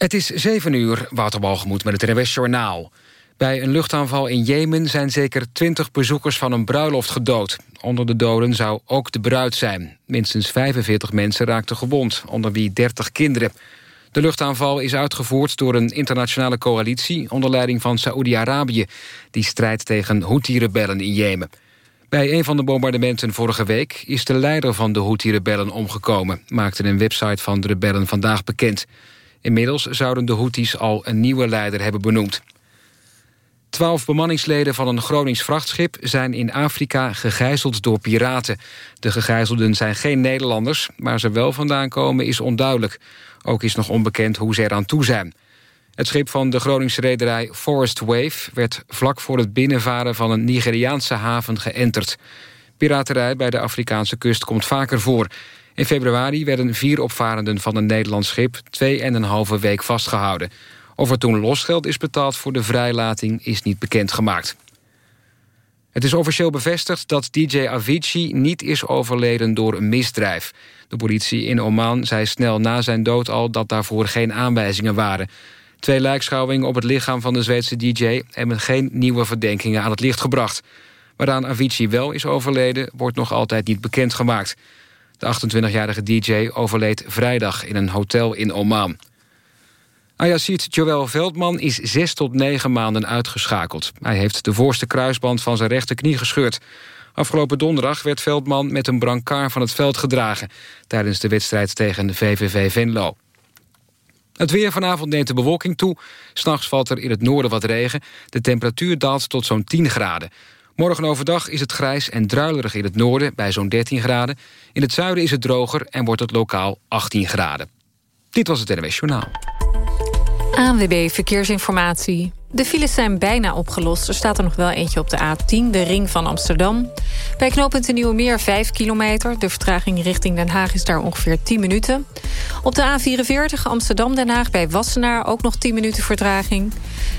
Het is 7 uur, Waterbalgemoed met het NWS Journaal. Bij een luchtaanval in Jemen zijn zeker 20 bezoekers van een bruiloft gedood. Onder de doden zou ook de bruid zijn. Minstens 45 mensen raakten gewond, onder wie 30 kinderen. De luchtaanval is uitgevoerd door een internationale coalitie... onder leiding van Saoedi-Arabië... die strijdt tegen Houthi-rebellen in Jemen. Bij een van de bombardementen vorige week... is de leider van de Houthi-rebellen omgekomen... maakte een website van de rebellen vandaag bekend... Inmiddels zouden de Houthis al een nieuwe leider hebben benoemd. Twaalf bemanningsleden van een Gronings vrachtschip... zijn in Afrika gegijzeld door piraten. De gegijzelden zijn geen Nederlanders. Waar ze wel vandaan komen is onduidelijk. Ook is nog onbekend hoe ze eraan toe zijn. Het schip van de Groningse rederij Forest Wave... werd vlak voor het binnenvaren van een Nigeriaanse haven geënterd. Piraterij bij de Afrikaanse kust komt vaker voor... In februari werden vier opvarenden van een Nederlands schip... twee en een halve week vastgehouden. Of er toen losgeld is betaald voor de vrijlating... is niet bekendgemaakt. Het is officieel bevestigd dat DJ Avicii niet is overleden door een misdrijf. De politie in Oman zei snel na zijn dood al dat daarvoor geen aanwijzingen waren. Twee lijkschouwingen op het lichaam van de Zweedse DJ... hebben geen nieuwe verdenkingen aan het licht gebracht. Waaraan Avicii wel is overleden, wordt nog altijd niet bekendgemaakt. De 28-jarige DJ overleed vrijdag in een hotel in Oman. Ayacid Joël Veldman is zes tot negen maanden uitgeschakeld. Hij heeft de voorste kruisband van zijn rechterknie gescheurd. Afgelopen donderdag werd Veldman met een brancard van het veld gedragen... tijdens de wedstrijd tegen VVV Venlo. Het weer vanavond neemt de bewolking toe. S'nachts valt er in het noorden wat regen. De temperatuur daalt tot zo'n 10 graden. Morgen overdag is het grijs en druilerig in het noorden bij zo'n 13 graden. In het zuiden is het droger en wordt het lokaal 18 graden. Dit was het NWS Journaal. ANWB Verkeersinformatie. De files zijn bijna opgelost. Er staat er nog wel eentje op de A10, de ring van Amsterdam. Bij knooppunt de Nieuwe Meer 5 kilometer. De vertraging richting Den Haag is daar ongeveer 10 minuten. Op de A44 Amsterdam-Den Haag bij Wassenaar ook nog 10 minuten vertraging.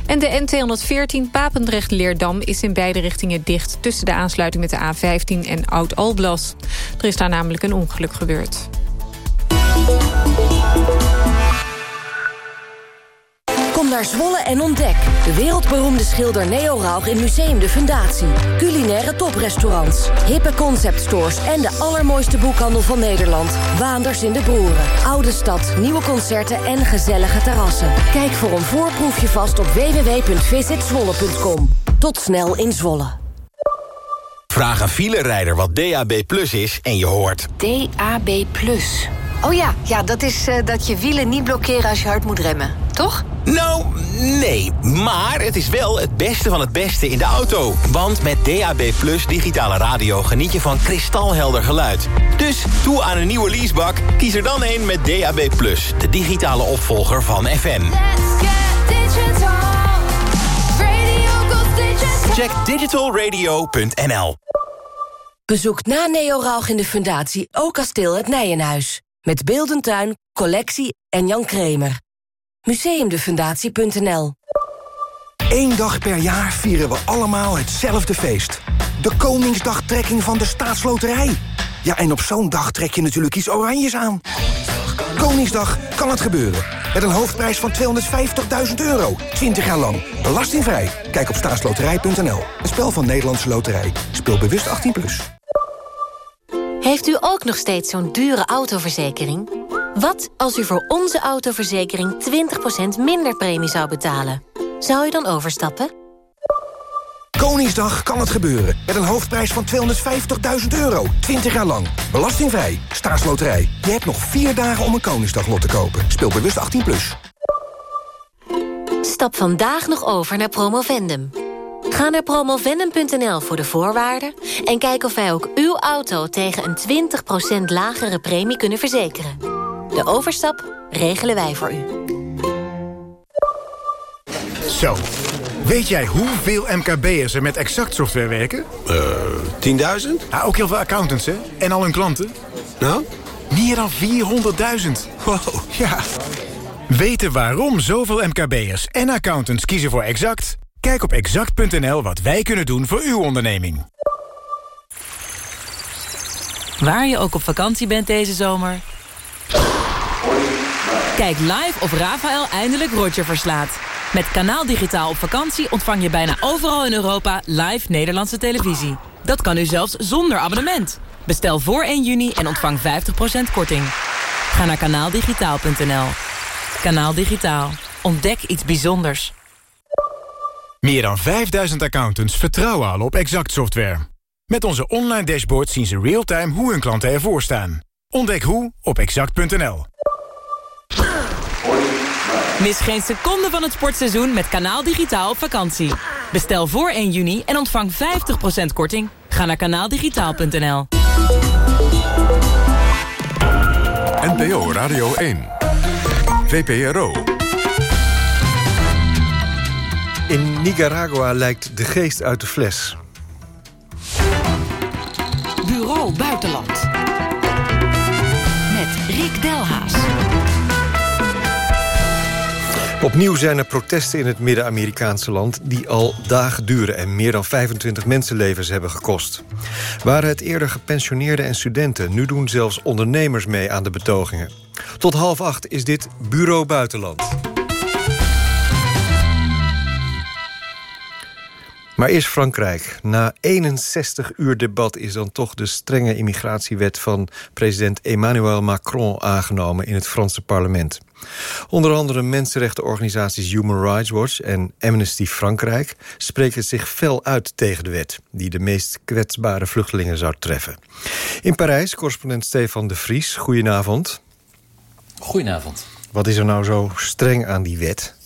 En de N214 Papendrecht-Leerdam is in beide richtingen dicht... tussen de aansluiting met de A15 en Oud-Alblas. Er is daar namelijk een ongeluk gebeurd. Kom naar Zwolle en ontdek. De wereldberoemde schilder Neo Rauch in Museum de Fundatie. Culinaire toprestaurants, hippe conceptstores... en de allermooiste boekhandel van Nederland. Waanders in de Broeren. Oude stad, nieuwe concerten en gezellige terrassen. Kijk voor een voorproefje vast op www.visitzwolle.com. Tot snel in Zwolle. Vraag een filerijder wat DAB Plus is en je hoort... DAB Plus. Oh ja, ja dat is uh, dat je wielen niet blokkeren als je hard moet remmen, toch? Nou, nee. Maar het is wel het beste van het beste in de auto. Want met DAB Plus digitale radio geniet je van kristalhelder geluid. Dus toe aan een nieuwe leasebak, kies er dan een met DAB Plus. De digitale opvolger van FM. Check digitalradio.nl Bezoek na Neo Rauch in de Fundatie ook kasteel het Nijenhuis. Met Beeldentuin, Collectie en Jan Kremer. Museumdefundatie.nl Eén dag per jaar vieren we allemaal hetzelfde feest. De Koningsdagtrekking van de Staatsloterij. Ja, en op zo'n dag trek je natuurlijk iets oranjes aan. Koningsdag kan het gebeuren. Met een hoofdprijs van 250.000 euro. 20 jaar lang. Belastingvrij. Kijk op staatsloterij.nl. Een spel van Nederlandse Loterij. Speel bewust 18+. Plus. Heeft u ook nog steeds zo'n dure autoverzekering? Wat als u voor onze autoverzekering 20% minder premie zou betalen? Zou u dan overstappen? Koningsdag kan het gebeuren. Met een hoofdprijs van 250.000 euro. 20 jaar lang. Belastingvrij. Staatsloterij. Je hebt nog vier dagen om een Koningsdaglot te kopen. Speel bewust 18+. Plus. Stap vandaag nog over naar Promovendum. Ga naar promovendum.nl voor de voorwaarden... en kijk of wij ook uw auto tegen een 20% lagere premie kunnen verzekeren. De overstap regelen wij voor u. Zo. Weet jij hoeveel MKB'ers er met Exact software werken? Eh, 10.000? Ja, ook heel veel accountants, hè? En al hun klanten. Nou? Meer dan 400.000. Wow. Ja. Weten waarom zoveel MKB'ers en accountants kiezen voor Exact? Kijk op exact.nl wat wij kunnen doen voor uw onderneming. Waar je ook op vakantie bent deze zomer... Kijk live of Rafael eindelijk Roger verslaat. Met Kanaal Digitaal op vakantie ontvang je bijna overal in Europa live Nederlandse televisie. Dat kan nu zelfs zonder abonnement. Bestel voor 1 juni en ontvang 50% korting. Ga naar kanaaldigitaal.nl. Kanaal Digitaal. Ontdek iets bijzonders. Meer dan 5000 accountants vertrouwen al op Exact Software. Met onze online dashboard zien ze real-time hoe hun klanten ervoor staan. Ontdek hoe op exact.nl. Mis geen seconde van het sportseizoen met Kanaal Digitaal op vakantie. Bestel voor 1 juni en ontvang 50% korting. Ga naar kanaaldigitaal.nl. NPO Radio 1. VPRO. In Nicaragua lijkt de geest uit de fles. Bureau Buitenland. Met Rick Delhaas. Opnieuw zijn er protesten in het Midden-Amerikaanse land... die al dagen duren en meer dan 25 mensenlevens hebben gekost. Waren het eerder gepensioneerden en studenten... nu doen zelfs ondernemers mee aan de betogingen. Tot half acht is dit Bureau Buitenland. Maar eerst Frankrijk. Na 61 uur debat is dan toch de strenge immigratiewet... van president Emmanuel Macron aangenomen in het Franse parlement. Onder andere mensenrechtenorganisaties Human Rights Watch en Amnesty Frankrijk... spreken zich fel uit tegen de wet... die de meest kwetsbare vluchtelingen zou treffen. In Parijs, correspondent Stefan de Vries. Goedenavond. Goedenavond. Wat is er nou zo streng aan die wet?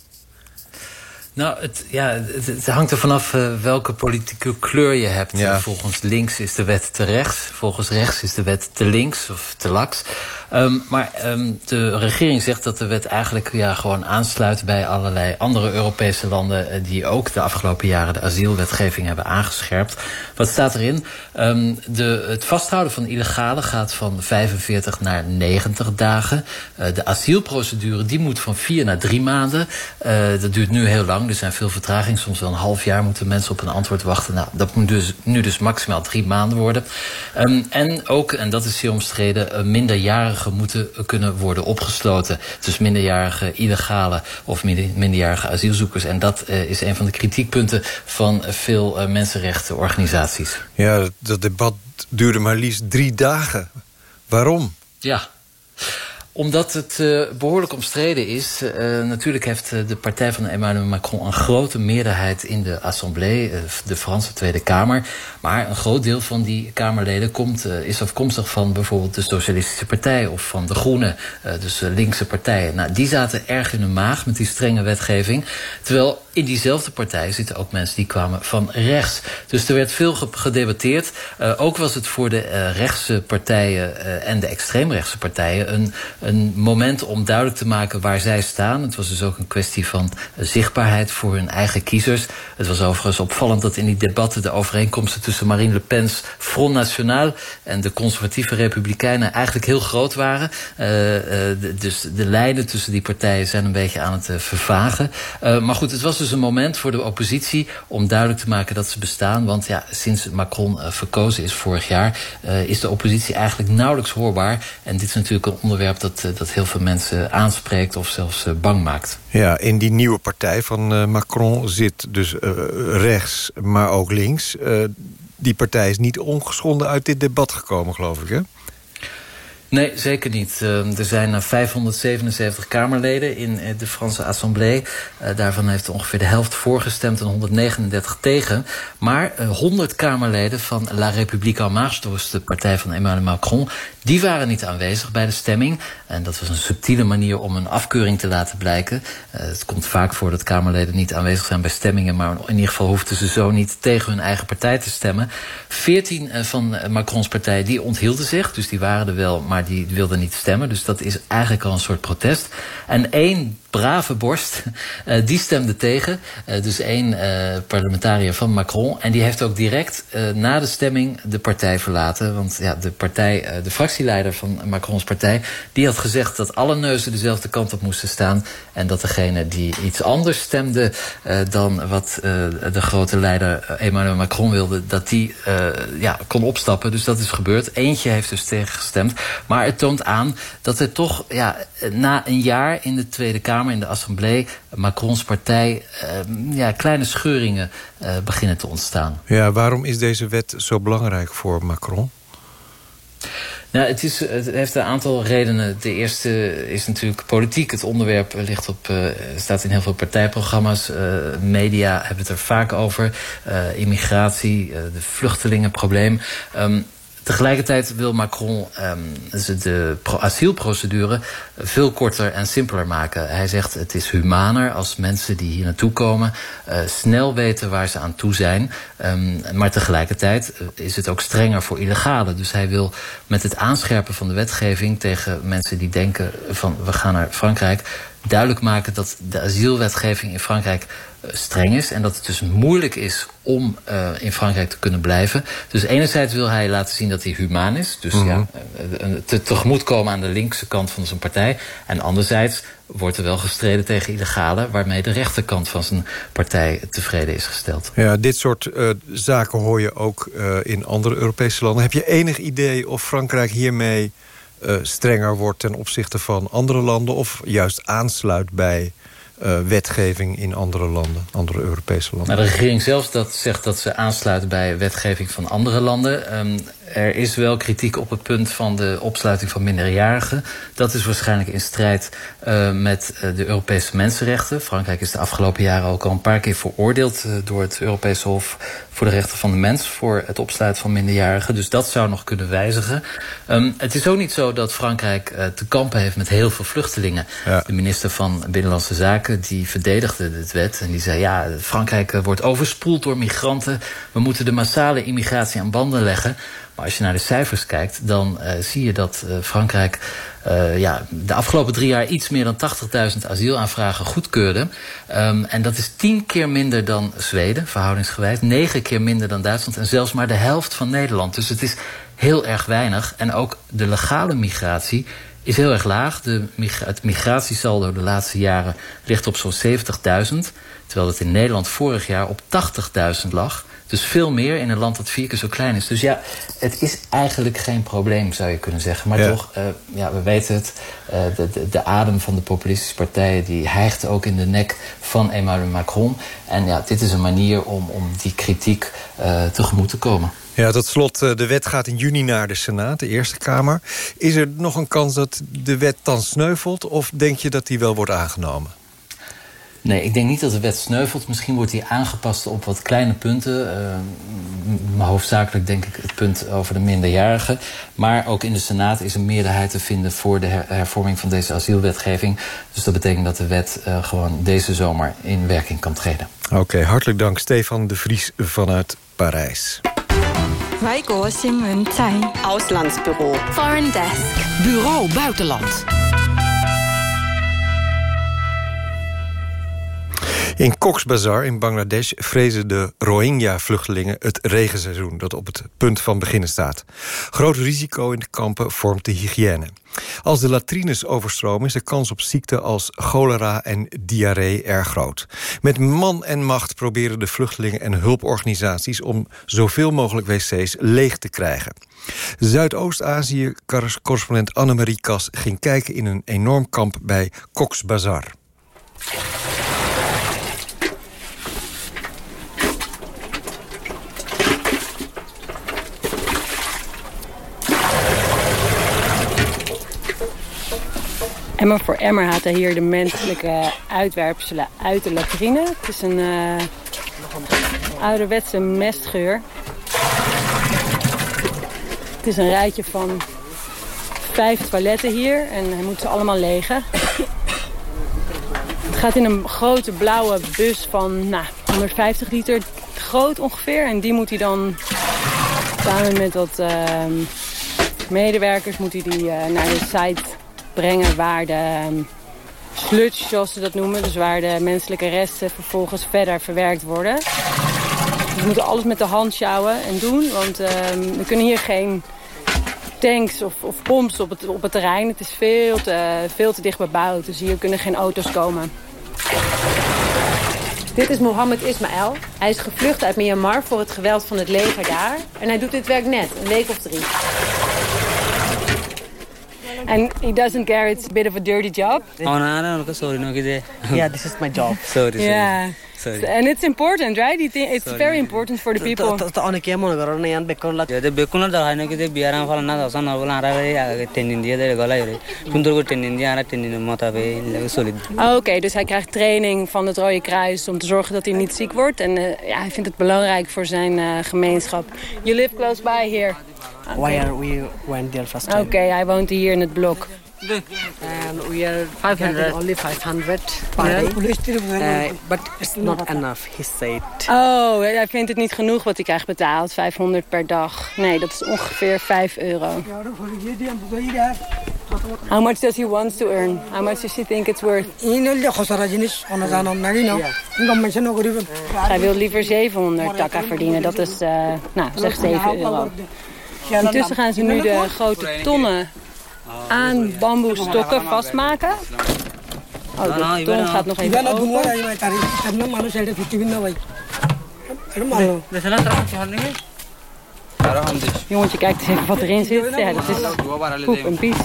Nou, het, ja, het, het hangt er vanaf uh, welke politieke kleur je hebt. Ja. Volgens links is de wet te rechts. Volgens rechts is de wet te links of te laks. Um, maar um, de regering zegt dat de wet eigenlijk ja, gewoon aansluit bij allerlei andere Europese landen... Uh, die ook de afgelopen jaren de asielwetgeving hebben aangescherpt. Wat staat erin? Um, de, het vasthouden van illegale gaat van 45 naar 90 dagen. Uh, de asielprocedure die moet van 4 naar 3 maanden. dat duurt nu heel lang. Er zijn veel vertragingen. Soms wel een half jaar moeten mensen op een antwoord wachten. Nou, dat moet dus, nu dus maximaal drie maanden worden. Um, en ook, en dat is zeer omstreden, uh, minderjarigen moeten kunnen worden opgesloten. Dus minderjarige illegale of minderjarige asielzoekers. En dat uh, is een van de kritiekpunten van veel uh, mensenrechtenorganisaties. Ja, dat, dat debat duurde maar liefst drie dagen. Waarom? Ja omdat het uh, behoorlijk omstreden is. Uh, natuurlijk heeft uh, de partij van Emmanuel Macron een grote meerderheid in de Assemblée, de Franse Tweede Kamer. Maar een groot deel van die Kamerleden komt, is afkomstig van bijvoorbeeld de Socialistische Partij of van de Groenen, dus linkse partijen. Nou, die zaten erg in de maag met die strenge wetgeving. Terwijl in diezelfde partij zitten ook mensen die kwamen van rechts. Dus er werd veel gedebatteerd. ook was het voor de rechtse partijen en de extreemrechtse partijen een een moment om duidelijk te maken waar zij staan. Het was dus ook een kwestie van zichtbaarheid voor hun eigen kiezers. Het was overigens opvallend dat in die debatten de overeenkomsten tussen Marine Le Pen's Front National en de conservatieve republikeinen eigenlijk heel groot waren. Uh, uh, dus de lijnen tussen die partijen zijn een beetje aan het uh, vervagen. maar goed, het was dus een moment voor de oppositie om duidelijk te maken dat ze bestaan. Want ja, sinds Macron verkozen is vorig jaar, is de oppositie eigenlijk nauwelijks hoorbaar. En dit is natuurlijk een onderwerp dat dat heel veel mensen aanspreekt of zelfs bang maakt. Ja, in die nieuwe partij van Macron zit dus rechts, maar ook links. Die partij is niet ongeschonden uit dit debat gekomen, geloof ik, hè? Nee, zeker niet. Uh, er zijn 577 Kamerleden in de Franse Assemblée. Uh, daarvan heeft ongeveer de helft voorgestemd en 139 tegen. Maar uh, 100 Kamerleden van La République en Marche... dus de partij van Emmanuel Macron... die waren niet aanwezig bij de stemming. En dat was een subtiele manier om een afkeuring te laten blijken. het komt vaak voor dat Kamerleden niet aanwezig zijn bij stemmingen... maar in ieder geval hoefden ze zo niet tegen hun eigen partij te stemmen. 14 van Macrons partij die onthielden zich, dus die waren er wel... maar die wilden niet stemmen. Dus dat is eigenlijk al een soort protest. En één brave borst, uh, die stemde tegen. Uh, dus één uh, parlementariër van Macron. En die heeft ook direct na de stemming de partij verlaten. Want ja, de, partij, de fractieleider van Macrons partij... die had gezegd dat alle neuzen dezelfde kant op moesten staan. En dat degene die iets anders stemde dan wat de grote leider Emmanuel Macron wilde... dat die ja, kon opstappen. Dus dat is gebeurd. Eentje heeft dus tegengestemd. Maar het toont aan dat er toch ja, na een jaar in de Tweede Kamer, in de Assemblée, Macrons partij, uh, ja, kleine scheuringen uh, beginnen te ontstaan. Ja, waarom is deze wet zo belangrijk voor Macron? Nou, het, is, het heeft een aantal redenen. De eerste is natuurlijk politiek. Het onderwerp ligt op, uh, staat in heel veel partijprogramma's. Uh, media hebben het er vaak over. Uh, immigratie, de vluchtelingenprobleem. Um, Tegelijkertijd wil Macron um, de asielprocedure veel korter en simpeler maken. Hij zegt het is humaner als mensen die hier naartoe komen uh, snel weten waar ze aan toe zijn. Um, maar tegelijkertijd is het ook strenger voor illegalen. Dus hij wil met het aanscherpen van de wetgeving tegen mensen die denken van we gaan naar Frankrijk duidelijk maken dat de asielwetgeving in Frankrijk streng is. En dat het dus moeilijk is om uh, in Frankrijk te kunnen blijven. Dus enerzijds wil hij laten zien dat hij humaan is. Dus mm -hmm. ja, te, tegemoetkomen aan de linkse kant van zijn partij. En anderzijds wordt er wel gestreden tegen illegale... waarmee de rechterkant van zijn partij tevreden is gesteld. Ja, dit soort uh, zaken hoor je ook uh, in andere Europese landen. Heb je enig idee of Frankrijk hiermee strenger wordt... ten opzichte van andere landen... of juist aansluit bij uh, wetgeving in andere landen, andere Europese landen. Nou, de regering zelf dat zegt dat ze aansluit bij wetgeving van andere landen. Um, er is wel kritiek op het punt van de opsluiting van minderjarigen. Dat is waarschijnlijk in strijd uh, met uh, de Europese mensenrechten. Frankrijk is de afgelopen jaren ook al een paar keer veroordeeld uh, door het Europese Hof voor de Rechten van de Mens voor het opsluiten van minderjarigen. Dus dat zou nog kunnen wijzigen. Um, het is ook niet zo dat Frankrijk te kampen heeft met heel veel vluchtelingen. Ja. De minister van Binnenlandse Zaken die verdedigde dit wet en die zei ja, Frankrijk wordt overspoeld door migranten. We moeten de massale immigratie aan banden leggen. Maar als je naar de cijfers kijkt, dan uh, zie je dat uh, Frankrijk uh, ja, de afgelopen drie jaar iets meer dan 80.000 asielaanvragen goedkeurde. Um, en dat is tien keer minder dan Zweden, verhoudingsgewijs. Negen keer minder dan Duitsland en zelfs maar de helft van Nederland. Dus het is heel erg weinig. En ook de legale migratie is heel erg laag. De, het migratiesaldo de laatste jaren ligt op zo'n 70.000. Terwijl het in Nederland vorig jaar op 80.000 lag. Dus veel meer in een land dat vier keer zo klein is. Dus ja, het is eigenlijk geen probleem, zou je kunnen zeggen. Maar ja. toch, uh, ja, we weten het. Uh, de, de, de, adem van de populistische partijen... die hijgt ook in de nek van Emmanuel Macron. En ja, dit is een manier om, om die kritiek uh, tegemoet te komen. Ja, tot slot, de wet gaat in juni naar de Senaat, de Eerste Kamer. Is er nog een kans dat de wet dan sneuvelt... of denk je dat die wel wordt aangenomen? Nee, ik denk niet dat de wet sneuvelt. Misschien wordt die aangepast op wat kleine punten. Uh, maar hoofdzakelijk denk ik het punt over de minderjarigen. Maar ook in de Senaat is een meerderheid te vinden... voor de her hervorming van deze asielwetgeving. Dus dat betekent dat de wet uh, gewoon deze zomer in werking kan treden. Oké, okay, hartelijk dank Stefan de Vries vanuit Parijs. Auslandsbureau. Foreign Desk. Bureau Buitenland. In Cox's Bazar in Bangladesh vrezen de Rohingya-vluchtelingen het regenseizoen... dat op het punt van beginnen staat. Groot risico in de kampen vormt de hygiëne. Als de latrines overstromen is de kans op ziekten als cholera en diarree erg groot. Met man en macht proberen de vluchtelingen en hulporganisaties... om zoveel mogelijk wc's leeg te krijgen. Zuidoost-Azië-correspondent Annemarie Kas ging kijken in een enorm kamp bij Cox's Bazar. Emmer voor emmer haalt hij hier de menselijke uitwerpselen uit de latrine. Het is een uh, ouderwetse mestgeur. Het is een rijtje van vijf toiletten hier en hij moet ze allemaal legen. Het gaat in een grote blauwe bus van nou, 150 liter groot ongeveer. En die moet hij dan samen met wat uh, medewerkers moet hij die, uh, naar de site brengen waar de sludge, zoals ze dat noemen... dus waar de menselijke resten vervolgens verder verwerkt worden. Dus we moeten alles met de hand sjouwen en doen, want um, we kunnen hier geen tanks of, of pomps op het, op het terrein. Het is veel te, veel te dicht bebouwd, dus hier kunnen geen auto's komen. Dit is Mohammed Ismaël. Hij is gevlucht uit Myanmar voor het geweld van het leger daar. En hij doet dit werk net, een week of drie. And he doesn't care it's a bit of a dirty job. Oh, no, no, no, sorry, no, Yeah, this is my job. Sorry, sorry. Yeah. and it's important, right? Think it's very important for the people. Okay, dus hij krijgt training van het Rode Kruis om te zorgen dat hij niet ziek wordt. En eh, ja, hij vindt het belangrijk voor zijn eh, gemeenschap. You live close by here. Why are we when there Oké, Okay, hij woont hier in het blok. And we are 500. only 500 per Yeah. day. Uh, but it's not enough, he said. Oh, hij vindt het niet genoeg wat hij krijgt betaald. 500 per dag. Nee, dat is ongeveer 5 euro. How much does he want to earn? How much does he think it's worth? Hij wil liever 700 taka verdienen. Dat is, eh, nou, zeg 7 euro. Intussen gaan ze nu de grote tonnen aan bamboestokken vastmaken. Oh, de ton gaat nog even open. Jongetje, kijk eens even wat erin zit. Ja, dat is poep en pies.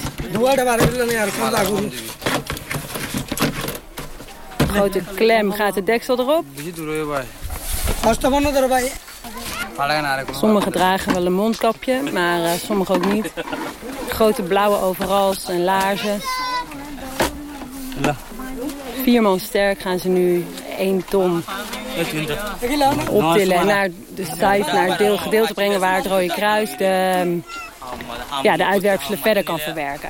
Grote klem gaat de deksel erop. Sommigen dragen wel een mondkapje, maar eh, sommigen ook niet. Grote blauwe overals en laarzen. Vier man sterk gaan ze nu één ton optillen en naar de site, naar het deel, gedeelte brengen waar het Rode Kruis de, ja, de uitwerpselen verder kan verwerken.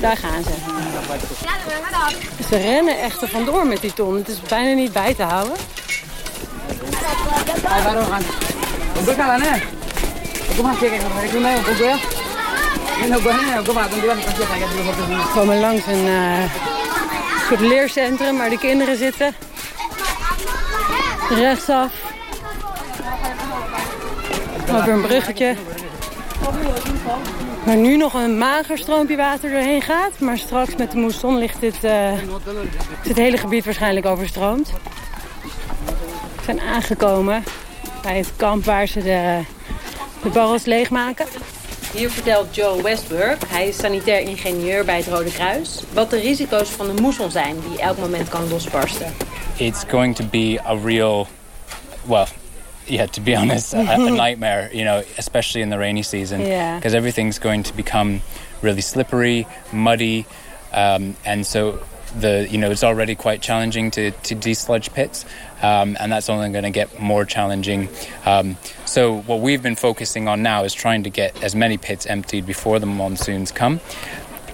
Daar gaan ze. Ze rennen echt er vandoor met die ton. Het is bijna niet bij te houden. We komen langs een soort leercentrum waar de kinderen zitten. Rechtsaf. Over een bruggetje. Waar nu nog een mager stroompje water doorheen gaat. Maar straks met de moesson ligt dit, is het hele gebied waarschijnlijk overstroomd. We zijn aangekomen bij het kamp waar ze de, de barrels leegmaken. Hier vertelt Joe Westburg, hij is sanitair ingenieur bij het Rode Kruis... wat de risico's van de moesson zijn die elk moment kan losbarsten. it's going to be a real, well, yeah, to be honest, a, a nightmare, you know, especially in the rainy season. Yeah. Because everything's going to become really slippery, muddy, um, and so the, you know, it's already quite challenging to, to desludge pits, um, and that's only going to get more challenging. Um, so what we've been focusing on now is trying to get as many pits emptied before the monsoons come.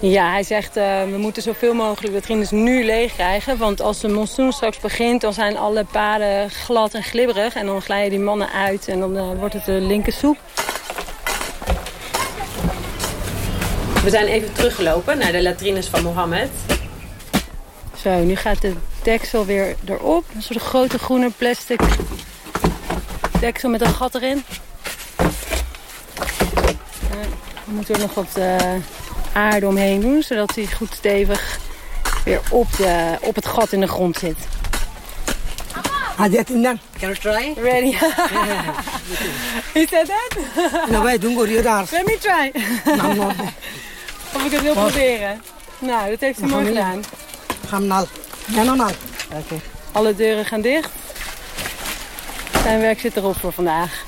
Ja, hij zegt uh, we moeten zoveel mogelijk latrines nu leeg krijgen. Want als de monsoon straks begint, dan zijn alle paden glad en glibberig. En dan glijden die mannen uit en dan uh, wordt het de linkersoep. We zijn even teruggelopen naar de latrines van Mohammed. Zo, nu gaat de deksel weer erop. Een soort grote groene plastic deksel met een gat erin. Uh, we moeten er nog wat uh, aarde omheen doen, zodat hij goed stevig weer op, de, op het gat in de grond zit. Can you try? Ready? He said that? No, wij doen goed daar. Let me try. of ik het wil proberen. Nou, dat heeft hij mooi gedaan. Gaan nal. Ja, no, nal. Oké. Alle deuren gaan dicht. Zijn werk zit erop voor vandaag.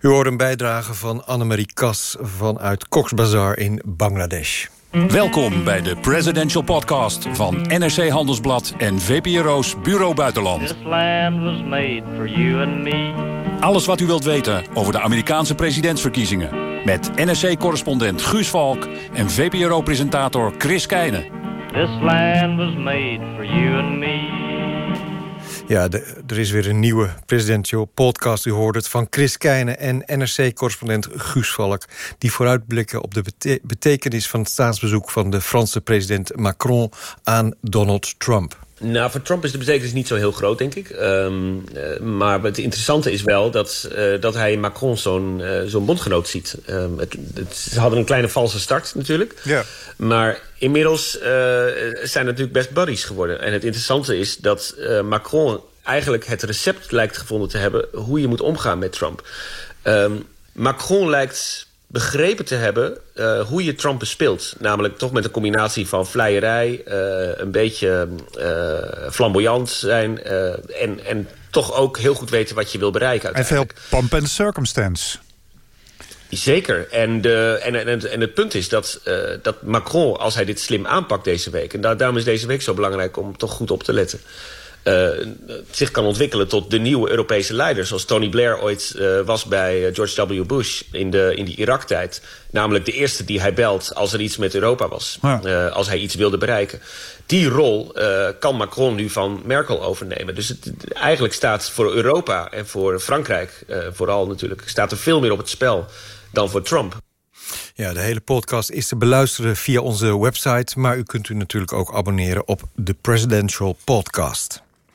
U hoort een bijdrage van Annemarie Kas vanuit Cox's Bazar in Bangladesh. Welkom bij de Presidential Podcast van NRC Handelsblad en VPRO's Bureau Buitenland. Alles wat u wilt weten over de Amerikaanse presidentsverkiezingen. Met NRC-correspondent Guus Valk en VPRO-presentator Chris Keijnen. This land was made for you and me. Ja, er is weer een nieuwe presidential podcast. U hoort het van Chris Keijnen en NRC-correspondent Guus Valk... die vooruitblikken op de bete betekenis van het staatsbezoek... van de Franse president Macron aan Donald Trump. Nou, voor Trump is de betekenis niet zo heel groot, denk ik. Um, uh, maar het interessante is wel dat, uh, dat hij Macron zo'n uh, zo'n bondgenoot ziet. Um, het, het, ze hadden een kleine valse start natuurlijk. Ja. Maar inmiddels zijn natuurlijk best buddies geworden. En het interessante is dat Macron eigenlijk het recept lijkt gevonden te hebben... hoe je moet omgaan met Trump. Um, Macron lijkt begrepen te hebben uh, hoe je Trump bespeelt. Namelijk toch met een combinatie van vleierij, uh, een beetje uh, flamboyant zijn... en, en toch ook heel goed weten wat je wil bereiken. En veel pomp and circumstance. Zeker. En, de, en, en, en het punt is dat, uh, dat Macron, als hij dit slim aanpakt deze week... en daarom is deze week zo belangrijk om toch goed op te letten... Uh, zich kan ontwikkelen tot de nieuwe Europese leider... zoals Tony Blair ooit uh, was bij George W. Bush in, de, in die Irak-tijd. Namelijk de eerste die hij belt als er iets met Europa was. Ja. Uh, als hij iets wilde bereiken. Die rol kan Macron nu van Merkel overnemen. Dus het, eigenlijk staat voor Europa en voor Frankrijk... vooral natuurlijk, staat er veel meer op het spel dan voor Trump. Ja, de hele podcast is te beluisteren via onze website... maar u kunt u natuurlijk ook abonneren op de Presidential Podcast.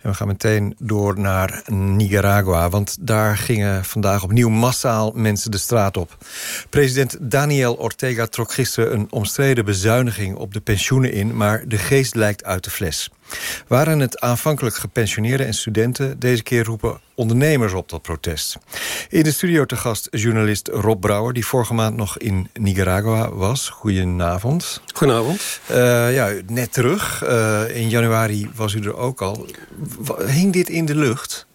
En we gaan meteen door naar Nicaragua, want daar gingen vandaag opnieuw massaal mensen de straat op. President Daniel Ortega trok gisteren een omstreden bezuiniging op de pensioenen in, maar de geest lijkt uit de fles. Waren het aanvankelijk gepensioneerden en studenten... deze keer roepen ondernemers op tot protest. In de studio te gast journalist Rob Brouwer... die vorige maand nog in Nicaragua was. Goedenavond. Goedenavond. Uh, ja, net terug. Uh, in januari was u er ook al. Hing dit in de lucht?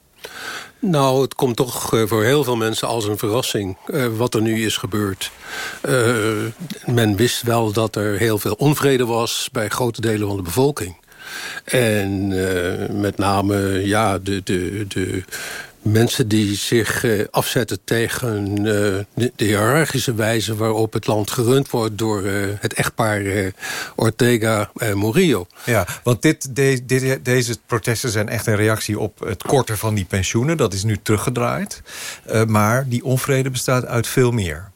Nou, het komt toch uh, voor heel veel mensen als een verrassing uh, wat er nu is gebeurd. Uh, men wist wel dat er heel veel onvrede was bij grote delen van de bevolking. En met name ja, de, de, de mensen die zich uh, afzetten tegen uh, de, hiërarchische wijze... waarop het land gerund wordt door het echtpaar Ortega en Murillo. Ja, want dit, deze protesten zijn echt een reactie op het korten van die pensioenen. Dat is nu teruggedraaid. maar die onvrede bestaat uit veel meer.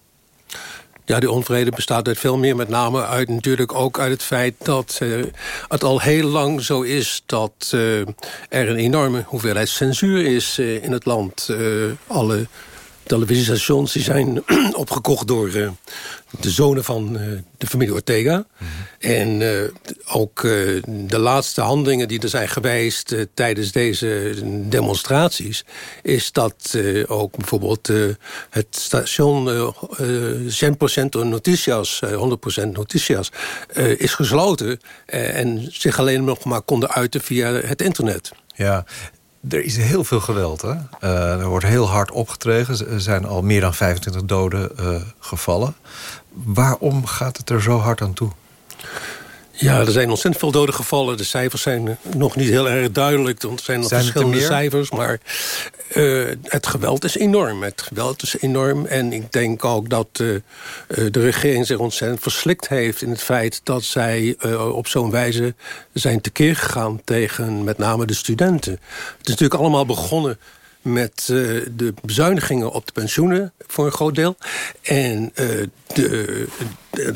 Ja, die onvrede bestaat uit veel meer. Met name uit natuurlijk ook uit het feit dat uh, het al heel lang zo is... dat uh, er een enorme hoeveelheid censuur is uh, in het land. alle televisiestations die zijn opgekocht door uh, de zonen van uh, de familie Ortega. Mm -hmm. En uh, ook de laatste handelingen die er zijn geweest tijdens deze demonstraties... is dat ook bijvoorbeeld het station 100% Noticias, 100% Noticias... is gesloten en zich alleen nog maar konden uiten via het internet. Ja, er is heel veel geweld. Hè? Uh, er wordt heel hard opgetreden. Er zijn al meer dan 25 doden uh, gevallen. Waarom gaat het er zo hard aan toe? Ja, er zijn ontzettend veel doden gevallen. De cijfers zijn nog niet heel erg duidelijk. Want er zijn nog zijn verschillende cijfers. Maar uh, het geweld is enorm. Het geweld is enorm. En ik denk ook dat uh, de regering zich ontzettend verslikt heeft... in het feit dat zij uh, op zo'n wijze zijn tekeer gegaan... tegen met name de studenten. Het is natuurlijk allemaal begonnen met uh, de bezuinigingen op de pensioenen voor een groot deel. En uh, de, de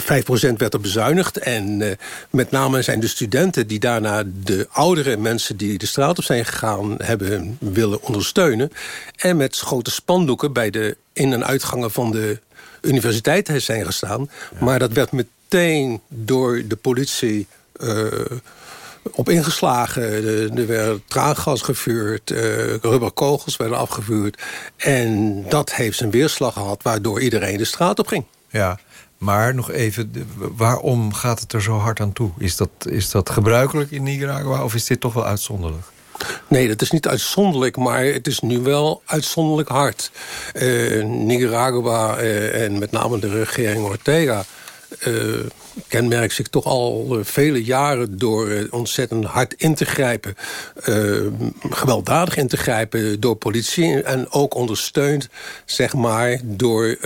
5% werd er bezuinigd. En uh, met name zijn de studenten die daarna de oudere mensen... die de straat op zijn gegaan hebben willen ondersteunen. En met grote spandoeken bij de in- en uitgangen van de universiteit zijn gestaan. Ja. Maar dat werd meteen door de politie op ingeslagen. Er werd traangas gevuurd, uh, rubberkogels werden afgevuurd. En dat heeft zijn weerslag gehad, waardoor iedereen de straat op ging. Ja, maar nog even, waarom gaat het er zo hard aan toe? Is dat, is dat gebruikelijk in Nicaragua of is dit toch wel uitzonderlijk? Nee, dat is niet uitzonderlijk, maar het is nu wel uitzonderlijk hard. Uh, Nicaragua uh, en met name de regering Ortega... Uh, kenmerkt zich toch al uh, vele jaren door uh, ontzettend hard in te grijpen. gewelddadig in te grijpen door politie. En ook ondersteund, zeg maar, door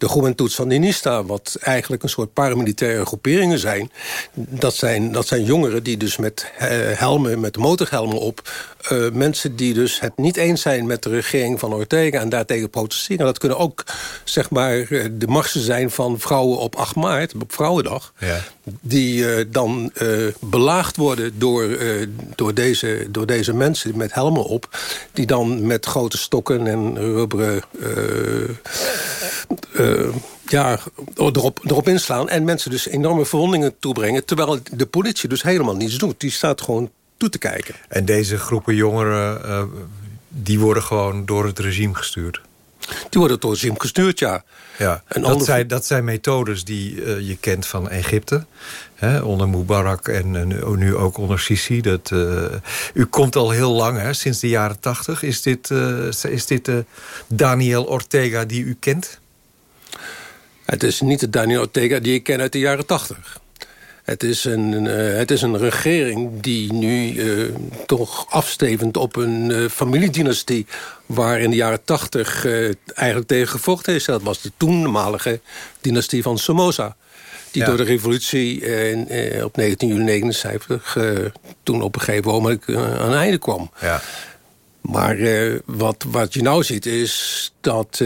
de Juventud Sandinista... wat eigenlijk een soort paramilitaire groeperingen zijn. Dat zijn, dat zijn jongeren die dus met helmen, met motorhelmen op... Uh, mensen die dus het niet eens zijn met de regering van Ortega... en daartegen protesteren. Dat kunnen ook zeg maar, de marsen zijn van vrouwen op 8 maart, op Vrouwendag... Ja. die uh, dan uh, belaagd worden door, door, deze, door deze mensen met helmen op... die dan met grote stokken en rubberen ja, erop, erop inslaan. En mensen dus enorme verwondingen toebrengen. Terwijl de politie dus helemaal niets doet. Die staat gewoon toe te kijken. En deze groepen jongeren, uh, die worden gewoon door het regime gestuurd? Die worden door Zim gestuurd, ja. ja. En dat, zijn, dat zijn methodes die uh, je kent van Egypte. Hè, onder Mubarak en, en, nu ook onder Sisi. Dat, uh, u komt al heel lang, hè, sinds de jaren tachtig. Is dit, is dit Daniel Ortega die u kent? Het is niet de Daniel Ortega die ik ken uit de jaren tachtig. Het is een, uh, het is een regering die nu uh, toch afstevend op een uh, familiedynastie... waar in de jaren tachtig eigenlijk tegen gevochten is. Dat was de toenmalige dynastie van Somoza. Die ja. door de revolutie op 19 juli 79 toen op een gegeven moment aan einde kwam. Ja. Maar wat, wat je nou ziet is dat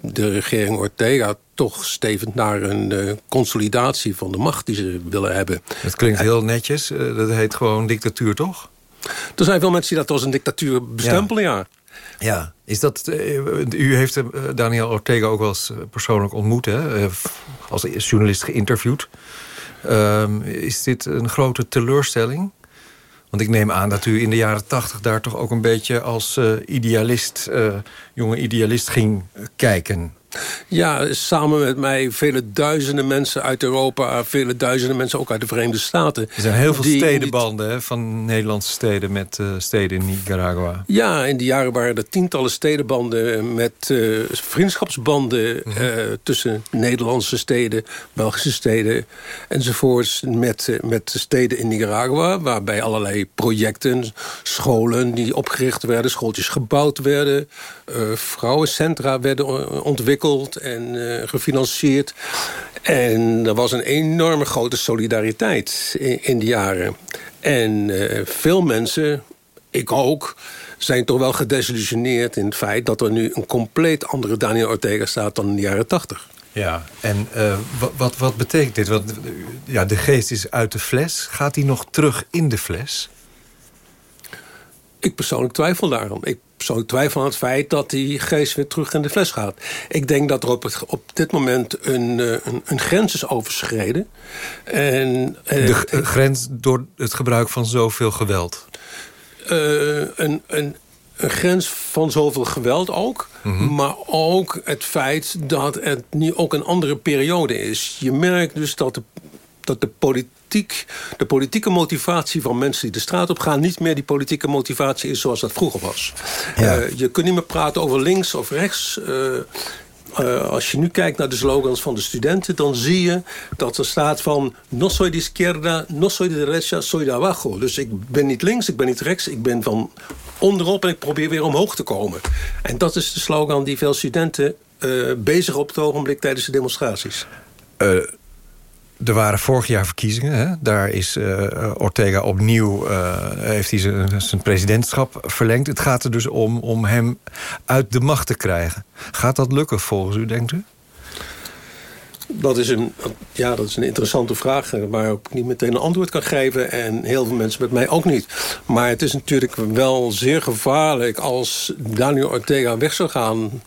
de regering Ortega toch stevend naar een uh, consolidatie van de macht die ze willen hebben. Het klinkt heel netjes. Dat heet gewoon dictatuur, toch? Er zijn veel mensen die dat als een dictatuur bestempelen, ja. ja. Ja, is dat, u heeft Daniel Ortega ook wel eens persoonlijk ontmoet, hè? als journalist geïnterviewd. Ehm, is dit een grote teleurstelling? Want ik neem aan dat u in de jaren tachtig daar toch ook een beetje als idealist, jonge idealist ging kijken. Ja, samen met mij vele duizenden mensen uit Europa... vele duizenden mensen ook uit de Verenigde Staten. Er zijn heel veel die, stedenbanden van Nederlandse steden met uh, steden in Nicaragua. Ja, in die jaren waren er tientallen stedenbanden... met uh, vriendschapsbanden mm -hmm. uh, tussen Nederlandse steden, Belgische steden enzovoorts... met, met de steden in Nicaragua, waarbij allerlei projecten, scholen... die opgericht werden, schooltjes gebouwd werden... vrouwencentra werden ontwikkeld en uh, gefinancierd. En er was een enorme grote solidariteit in, in die jaren. En uh, veel mensen, ik ook zijn toch wel gedesillusioneerd in het feit... dat er nu een compleet andere Daniel Ortega staat dan in de jaren tachtig. Ja, en uh, wat, wat betekent dit? Want ja, de geest is uit de fles. Gaat hij nog terug in de fles? Ik persoonlijk twijfel daarom. Ik zo twijfel aan het feit dat die geest weer terug in de fles gaat. Ik denk dat er op, het, op dit moment een, eh, een, een, grens is overschreden. En, eh, de grens door het gebruik van zoveel geweld? Uh, een, een, een grens van zoveel geweld ook. Mm -hmm. Maar ook het feit dat het nu ook een andere periode is. Je merkt dus dat de, dat de politiek de politieke motivatie van mensen die de straat op gaan... niet meer die politieke motivatie is zoals dat vroeger was. Ja. Uh, je kunt niet meer praten over links of rechts... Uh, uh, als je nu kijkt naar de slogans van de studenten... dan zie je dat er staat van... no soy de izquierda, no soy de derecha, soy de abajo. Dus ik ben niet links, ik ben niet rechts, ik ben van onderop... en ik probeer weer omhoog te komen. En dat is de slogan die veel studenten uh, bezig op het ogenblik tijdens de demonstraties. Uh, er waren vorig jaar verkiezingen. Hè? Daar is uh, Ortega opnieuw uh, heeft hij zijn, presidentschap verlengd. Het gaat er dus om, om hem uit de macht te krijgen. Gaat dat lukken volgens u, denkt u? Dat is, een, ja, dat is een interessante vraag waar ik niet meteen een antwoord kan geven. En heel veel mensen met mij ook niet. Maar het is natuurlijk wel zeer gevaarlijk als Daniel Ortega weg zou gaan...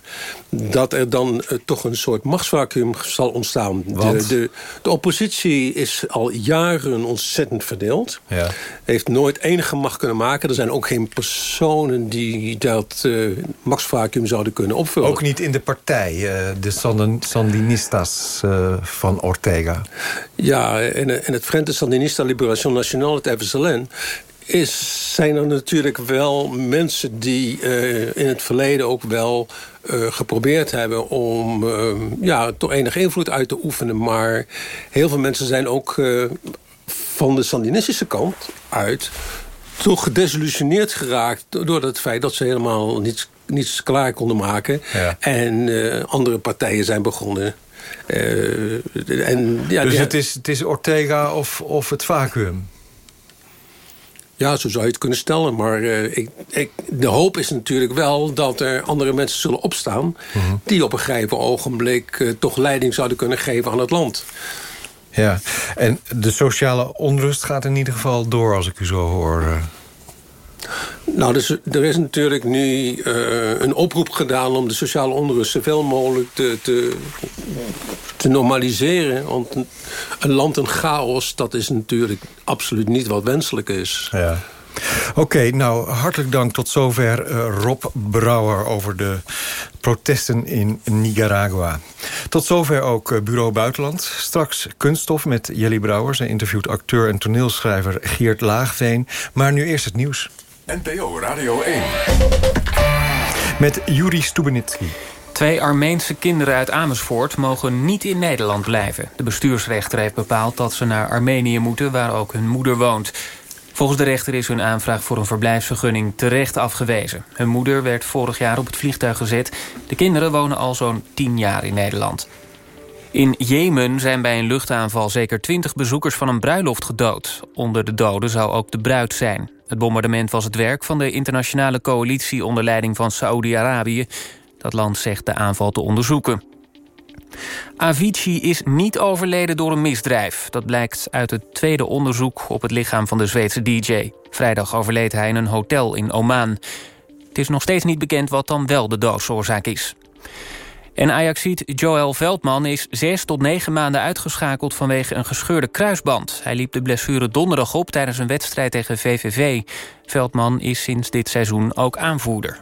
dat er dan uh, toch een soort machtsvacuum zal ontstaan. De, de, de, oppositie is al jaren ontzettend verdeeld. Ja. Heeft nooit enige macht kunnen maken. Er zijn ook geen personen die dat uh, machtsvacuum zouden kunnen opvullen. Ook niet in de partij, uh, de Sandinistas van Ortega. Ja, en, en het Frente Sandinista Liberación Nacional, het FSLN... Is, zijn er natuurlijk wel mensen die uh, in het verleden ook wel uh, geprobeerd hebben om uh, ja, toch enig invloed uit te oefenen. Maar heel veel mensen zijn ook van de Sandinistische kant uit toch gedesillusioneerd geraakt door het feit dat ze helemaal niets, niets klaar konden maken. Ja. En andere partijen zijn begonnen uh, en, ja, dus het, is, het is Ortega of, of het vacuüm? Ja, zo zou je het kunnen stellen. Maar uh, ik, ik, de hoop is natuurlijk wel dat er andere mensen zullen opstaan... Mm -hmm. die op een gegeven ogenblik uh, toch leiding zouden kunnen geven aan het land. Ja, en de sociale onrust gaat in ieder geval door als ik u zo hoor... Nou, dus, er is natuurlijk nu uh, een oproep gedaan... om de sociale onrust zoveel mogelijk te, te, te normaliseren. Want een, land in chaos, dat is natuurlijk absoluut niet wat wenselijk is. Ja. Oké, nou, hartelijk dank tot zover uh, Rob Brouwer... over de protesten in Nicaragua. Tot zover ook uh, Bureau Buitenland. Straks kunststof met Jelly Brouwer. Zij interviewt acteur en toneelschrijver Geert Laagveen. Maar nu eerst het nieuws. NPO Radio 1. Met Juri Stubenitski. Twee Armeense kinderen uit Amersfoort mogen niet in Nederland blijven. De bestuursrechter heeft bepaald dat ze naar Armenië moeten... waar ook hun moeder woont. Volgens de rechter is hun aanvraag voor een verblijfsvergunning terecht afgewezen. Hun moeder werd vorig jaar op het vliegtuig gezet. De kinderen wonen al zo'n tien jaar in Nederland. In Jemen zijn bij een luchtaanval zeker twintig bezoekers van een bruiloft gedood. Onder de doden zou ook de bruid zijn. Het bombardement was het werk van de internationale coalitie onder leiding van Saoedi-Arabië. Dat land zegt de aanval te onderzoeken. Avicii is niet overleden door een misdrijf. Dat blijkt uit het tweede onderzoek op het lichaam van de Zweedse DJ. Vrijdag overleed hij in een hotel in Oman. Het is nog steeds niet bekend wat dan wel de doodsoorzaak is. En Ajaxiet Joël Veldman is zes tot negen maanden uitgeschakeld... vanwege een gescheurde kruisband. Hij liep de blessure donderdag op tijdens een wedstrijd tegen VVV. Veldman is sinds dit seizoen ook aanvoerder.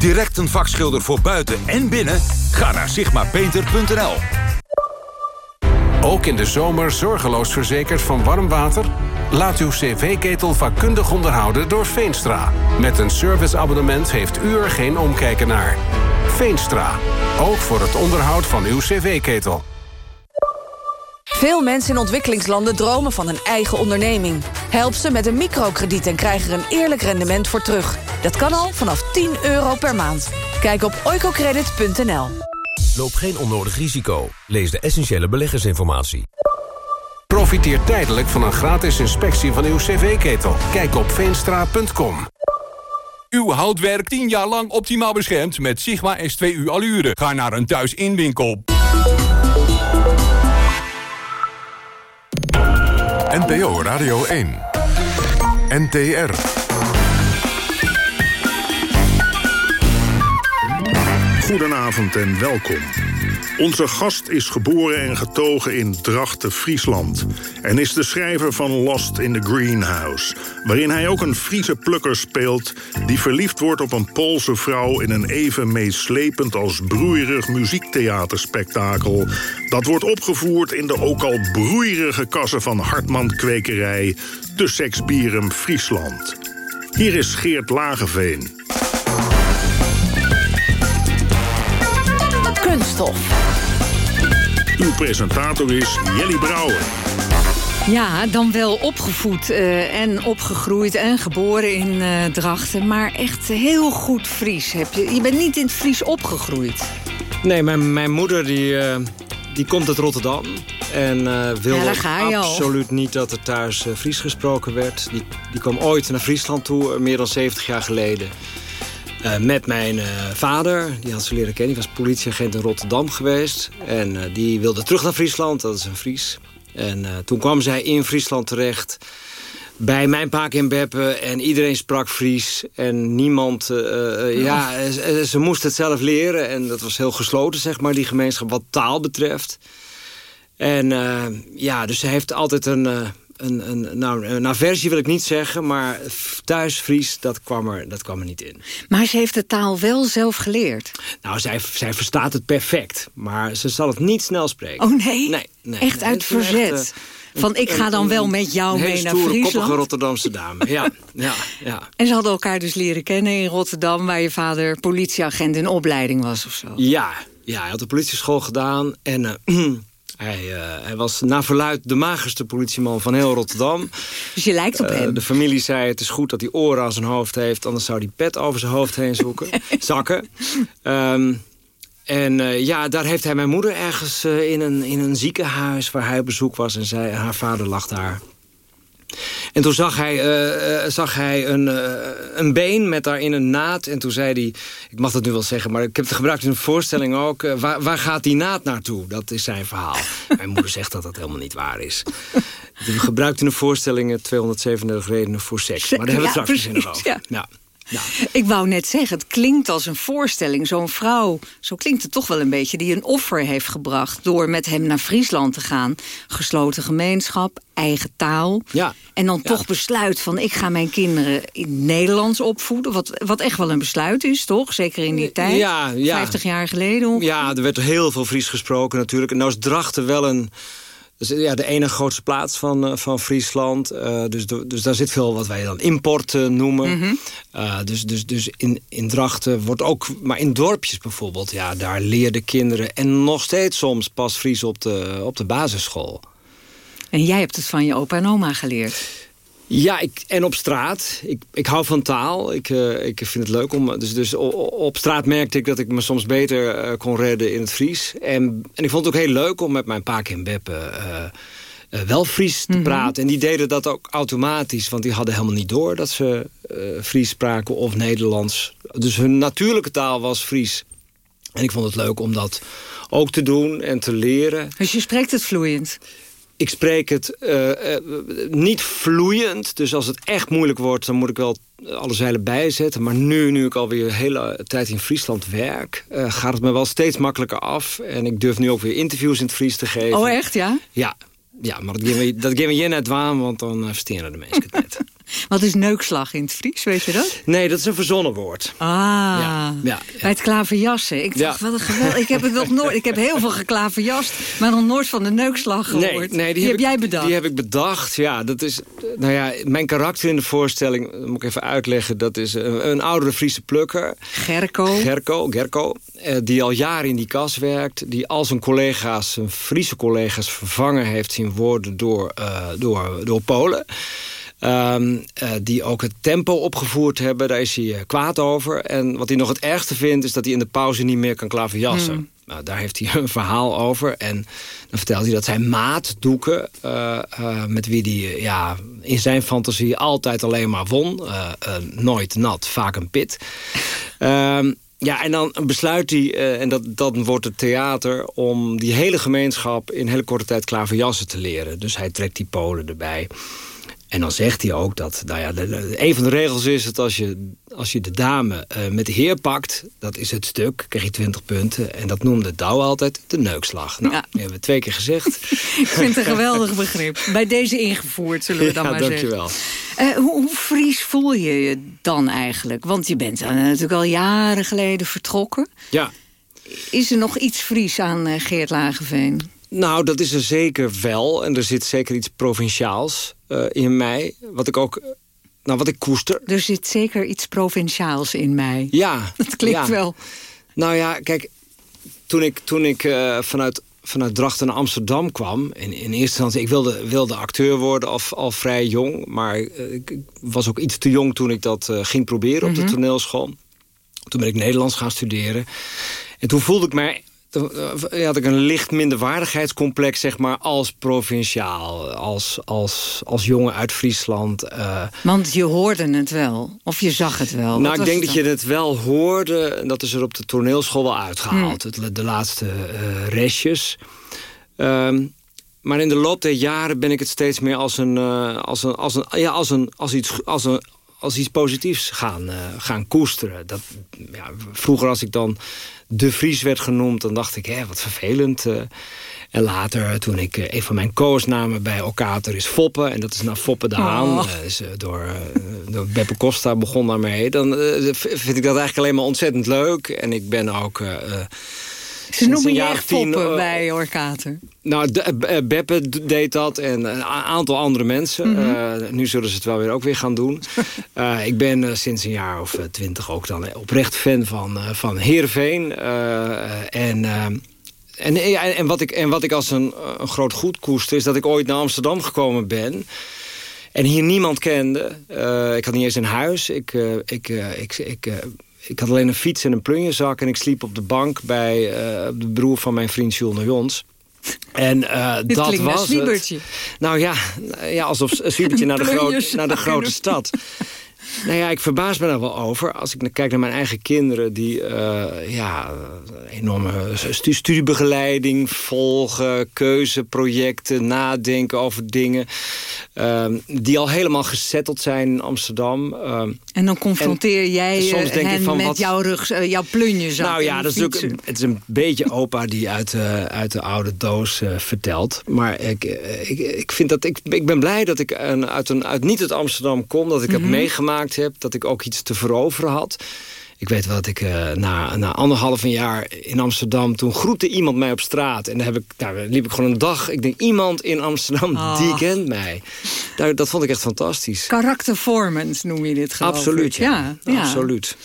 Direct een vakschilder voor buiten en binnen? Ga naar sigmapainter.nl. Ook in de zomer zorgeloos verzekerd van warm water? Laat uw cv-ketel vakkundig onderhouden door Veenstra. Met een serviceabonnement heeft u er geen omkijken naar. Veenstra. Ook voor het onderhoud van uw cv-ketel. Veel mensen in ontwikkelingslanden dromen van een eigen onderneming. Help ze met een microkrediet en krijg er een eerlijk rendement voor terug. Dat kan al vanaf 10 euro per maand. Kijk op oicocredit.nl. Loop geen onnodig risico. Lees de essentiële beleggersinformatie. Profiteer tijdelijk van een gratis inspectie van uw cv-ketel. Kijk op veenstra.com. Uw houtwerk 10 jaar lang optimaal beschermd met Sigma S2U Allure. Ga naar een thuisinwinkel. NPO Radio 1. NTR. Goedenavond en welkom. Onze gast is geboren en getogen in Drachten, Friesland... en is de schrijver van Lost in the Greenhouse... waarin hij ook een Friese plukker speelt... die verliefd wordt op een Poolse vrouw... in een even meeslepend als broeierig muziektheaterspektakel... dat wordt opgevoerd in de ook al broeierige kassen van Hartman Kwekerij... de Seksbierum Friesland. Hier is Geert Lageveen. Uw presentator is Jelly Brouwer. Ja, dan wel opgevoed uh, en opgegroeid en geboren in uh, Drachten. Maar echt heel goed Fries heb je. Je bent niet in het Fries opgegroeid. Nee, mijn, mijn moeder die, uh, die komt uit Rotterdam. En wilde ja, absoluut niet dat er thuis Fries gesproken werd. Die, die kwam ooit naar Friesland toe, meer dan 70 jaar geleden. Uh, met mijn uh, vader, die had ze leren kennen. Die was politieagent in Rotterdam geweest. En uh, die wilde terug naar Friesland, dat is een Fries. En toen kwam zij in Friesland terecht bij mijn paak in Beppen. En iedereen sprak Fries. En niemand... ja, ze, ze moest het zelf leren. En dat was heel gesloten, zeg maar, die gemeenschap, wat taal betreft. En ja, dus ze heeft altijd een een, een, nou, een aversie wil ik niet zeggen, maar thuis Fries, dat kwam, er, dat kwam er niet in. Maar ze heeft de taal wel zelf geleerd? Nou, zij, zij verstaat het perfect, maar ze zal het niet snel spreken. Oh nee? Nee. nee. Echt uit verzet? Van ik ga dan wel met jou een mee naar stoere, Friesland. koppige Rotterdamse dame. Ja, ja, ja. En ze hadden elkaar dus leren kennen in Rotterdam... waar je vader politieagent in opleiding was of zo. Ja, ja hij had de politieschool gedaan. En eh, hij, eh, hij was naar verluid de magerste politieman van heel Rotterdam. Dus je lijkt op Eh, hem. De familie zei het is goed dat hij oren aan zijn hoofd heeft... anders zou hij pet over zijn hoofd heen zoeken, zakken. Ehm, en eh, ja, daar heeft hij mijn moeder ergens in, een, in een ziekenhuis... waar hij op bezoek was en zij, haar vader lag daar. En toen zag hij, eh, eh, zag hij een, eh, een been met daarin een naad. En toen zei hij, ik mag dat nu wel zeggen... maar ik heb het gebruikt in een voorstelling ook... waar, waar gaat die naad naartoe? Dat is zijn verhaal. Mijn moeder zegt dat dat helemaal niet waar is. Gebruikt in een voorstelling... eh, 237 redenen voor seks. Maar daar hebben we het Ja, straks precies, over. Ja. Ik wou net zeggen, het klinkt als een voorstelling. Zo'n vrouw, zo klinkt het toch wel een beetje... die een offer heeft gebracht door met hem naar Friesland te gaan. Gesloten gemeenschap, eigen taal. Ja. En dan toch besluit van ik ga mijn kinderen in Nederlands opvoeden. Wat, wat echt wel een besluit is, toch? Zeker in die tijd. Ja, ja. 50 jaar geleden. ongeveer. Ja, er werd heel veel Fries gesproken natuurlijk. En nou is Drachten wel een... dus, ja, de ene grootste plaats van, eh, van Friesland. Eh, dus, dus daar zit veel wat wij dan import eh, noemen. Mhm. Eh, dus dus, dus in, in Drachten wordt ook... Maar in dorpjes bijvoorbeeld, ja, daar leerden kinderen... en nog steeds soms pas Fries op de, op de basisschool. En jij hebt het van je opa en oma geleerd. Ja, ik, en op straat. Ik, ik hou van taal. Ik, eh, ik vind het leuk om... Dus, dus op straat merkte ik dat ik me soms beter eh, kon redden in het Fries. En, en ik vond het ook heel leuk om met mijn pa en Beppe... eh, wel Fries te praten. En die deden dat ook automatisch. Want die hadden helemaal niet door dat ze Fries spraken of Nederlands. Dus hun natuurlijke taal was Fries. En ik vond het leuk om dat ook te doen en te leren. Dus je spreekt het vloeiend. Ik spreek het eh, eh, niet vloeiend. Dus als het echt moeilijk wordt, dan moet ik wel alle zeilen bijzetten. Maar nu, nu ik alweer een hele tijd in Friesland werk... eh, gaat het me wel steeds makkelijker af. En ik durf nu ook weer interviews in het Fries te geven. Oh, echt, ja? Ja, ja maar dat gaan we, dat we je net waan, want dan versteren de mensen het net. Wat is neukslag in het Fries, weet je dat? Nee, dat is een verzonnen woord. Ah, Ja, ja. bij het klaverjassen. Ik dacht, Ja. wat een geweld. Ik heb het nog nooit. Ik heb heel veel geklaverjast, maar nog nooit van de neukslag gehoord. Nee, nee die, heb, ik- jij bedacht. Die heb ik bedacht, ja. Dat is, nou ja, mijn karakter in de voorstelling, dat moet ik even uitleggen... dat is een, een oudere Friese plukker. Gerco. Gerco, Gerco. eh, die al jaren in die kas werkt. Die al zijn collega's, zijn Friese collega's... vervangen heeft zien worden door, eh, door, door Polen. Ehm, eh, die ook het tempo opgevoerd hebben. Daar is hij eh, kwaad over. En wat hij nog het ergste vindt... is dat hij in de pauze niet meer kan klaverjassen. Hmm. Nou, daar heeft hij een verhaal over. En dan vertelt hij dat zijn maat, Doeken... eh, met wie hij ja, in zijn fantasie altijd alleen maar won. nooit nat, vaak een pit. Ehm, ja, en dan besluit hij, en dat, dan wordt het theater... om die hele gemeenschap in hele korte tijd klaverjassen te leren. Dus hij trekt die Polen erbij. En dan zegt hij ook dat, nou ja, een van de regels is dat als je, als je de dame eh, met de heer pakt, dat is het stuk, krijg je 20 punten. En dat noemde Douw altijd de neukslag. Nou, Ja. die hebben we twee keer gezegd. Ik vind het een geweldig begrip. Bij deze ingevoerd, zullen we dan ja, maar dankjewel. zeggen. Eh, hoe, hoe Fries voel je je dan eigenlijk? Want je bent eh, natuurlijk al jaren geleden vertrokken. Ja. Is er nog iets Fries aan eh, Geert Lageveen? Nou, dat is er zeker wel. En er zit zeker iets provinciaals eh, in mij. Wat ik ook, eh, nou, wat ik koester. Er zit zeker iets provinciaals in mij. Ja. Dat klinkt ja. wel. Nou ja, kijk, toen ik, toen ik eh, vanuit, vanuit Drachten naar Amsterdam kwam... in, in eerste instantie, ik wilde, wilde acteur worden al, al vrij jong... maar ik, was ook iets te jong toen ik dat ging proberen op de Mhm. toneelschool. Toen ben ik Nederlands gaan studeren. En toen voelde ik mij... Eh, had ik een licht minderwaardigheidscomplex, zeg maar, als provinciaal. Als, als, als jongen uit Friesland. eh, Want je hoorde het wel. Of je zag het wel. Nou, ik denk dat je het wel hoorde. En dat is er op de toneelschool wel uitgehaald. Het- de laatste eh, restjes. Ehm, maar in de loop der jaren ben ik het steeds meer als een, als een, als een, ja, als een, als iets, als een, als iets positiefs gaan, eh, gaan koesteren. Dat, ja, vroeger als ik dan de Vries werd genoemd, dan dacht ik, hè, wat vervelend. eh. en later, toen ik eh, een van mijn koosnamen bij Okater is Foppen... en dat is naar Foppen de Haan, Oh. is, door, door Beppe Costa begon daarmee... dan vind ik dat eigenlijk alleen maar ontzettend leuk. En ik ben ook... eh, eh, Ze noemen je echt poppen bij Orkater. Nou, de, Beppe deed dat en een aantal andere mensen. Mhm. nu zullen ze het wel weer ook weer gaan doen. ik ben sinds een jaar of twintig ook dan oprecht fan van, van Heerenveen. en en, en, wat ik, en wat ik als een, een groot goed koester... is dat ik ooit naar Amsterdam gekomen ben... en hier niemand kende. Ik had niet eens een huis. Ik, ik, ik, ik, ik had alleen een fiets en een plunjezak... en ik sliep op de bank bij de broer van mijn vriend Jules Jons. En dat was het. Nou ja, ja alsof een zwiebertje naar, de groot, naar de grote stad. Nou ja, ik verbaas me daar wel over. Als ik kijk naar mijn eigen kinderen... die uh, ja, enorme studiebegeleiding volgen... keuzeprojecten, nadenken over dingen... Uh, die al helemaal gezetteld zijn in Amsterdam. Uh, en dan confronteer en jij soms denk van met wat... jouw, rug, uh, jouw plunje. Nou ja, dat is ook, het is een beetje opa die uit, uit de oude doos vertelt. Maar ik, ik, ik, vind dat ik, ik ben blij dat ik uit, een, uit niet het Amsterdam kom... dat ik mm -hmm. heb mhm. Meegemaakt heb. Dat ik ook iets te veroveren had. Ik weet wel dat ik uh, na, na anderhalf een jaar in Amsterdam... toen groette iemand mij op straat. En dan heb ik, nou, liep ik gewoon een dag. Ik denk, iemand in Amsterdam, oh. die kent mij. Daar, dat vond ik echt fantastisch. Karaktervormend noem je dit geloof Absoluut, ja. ja. Absoluut.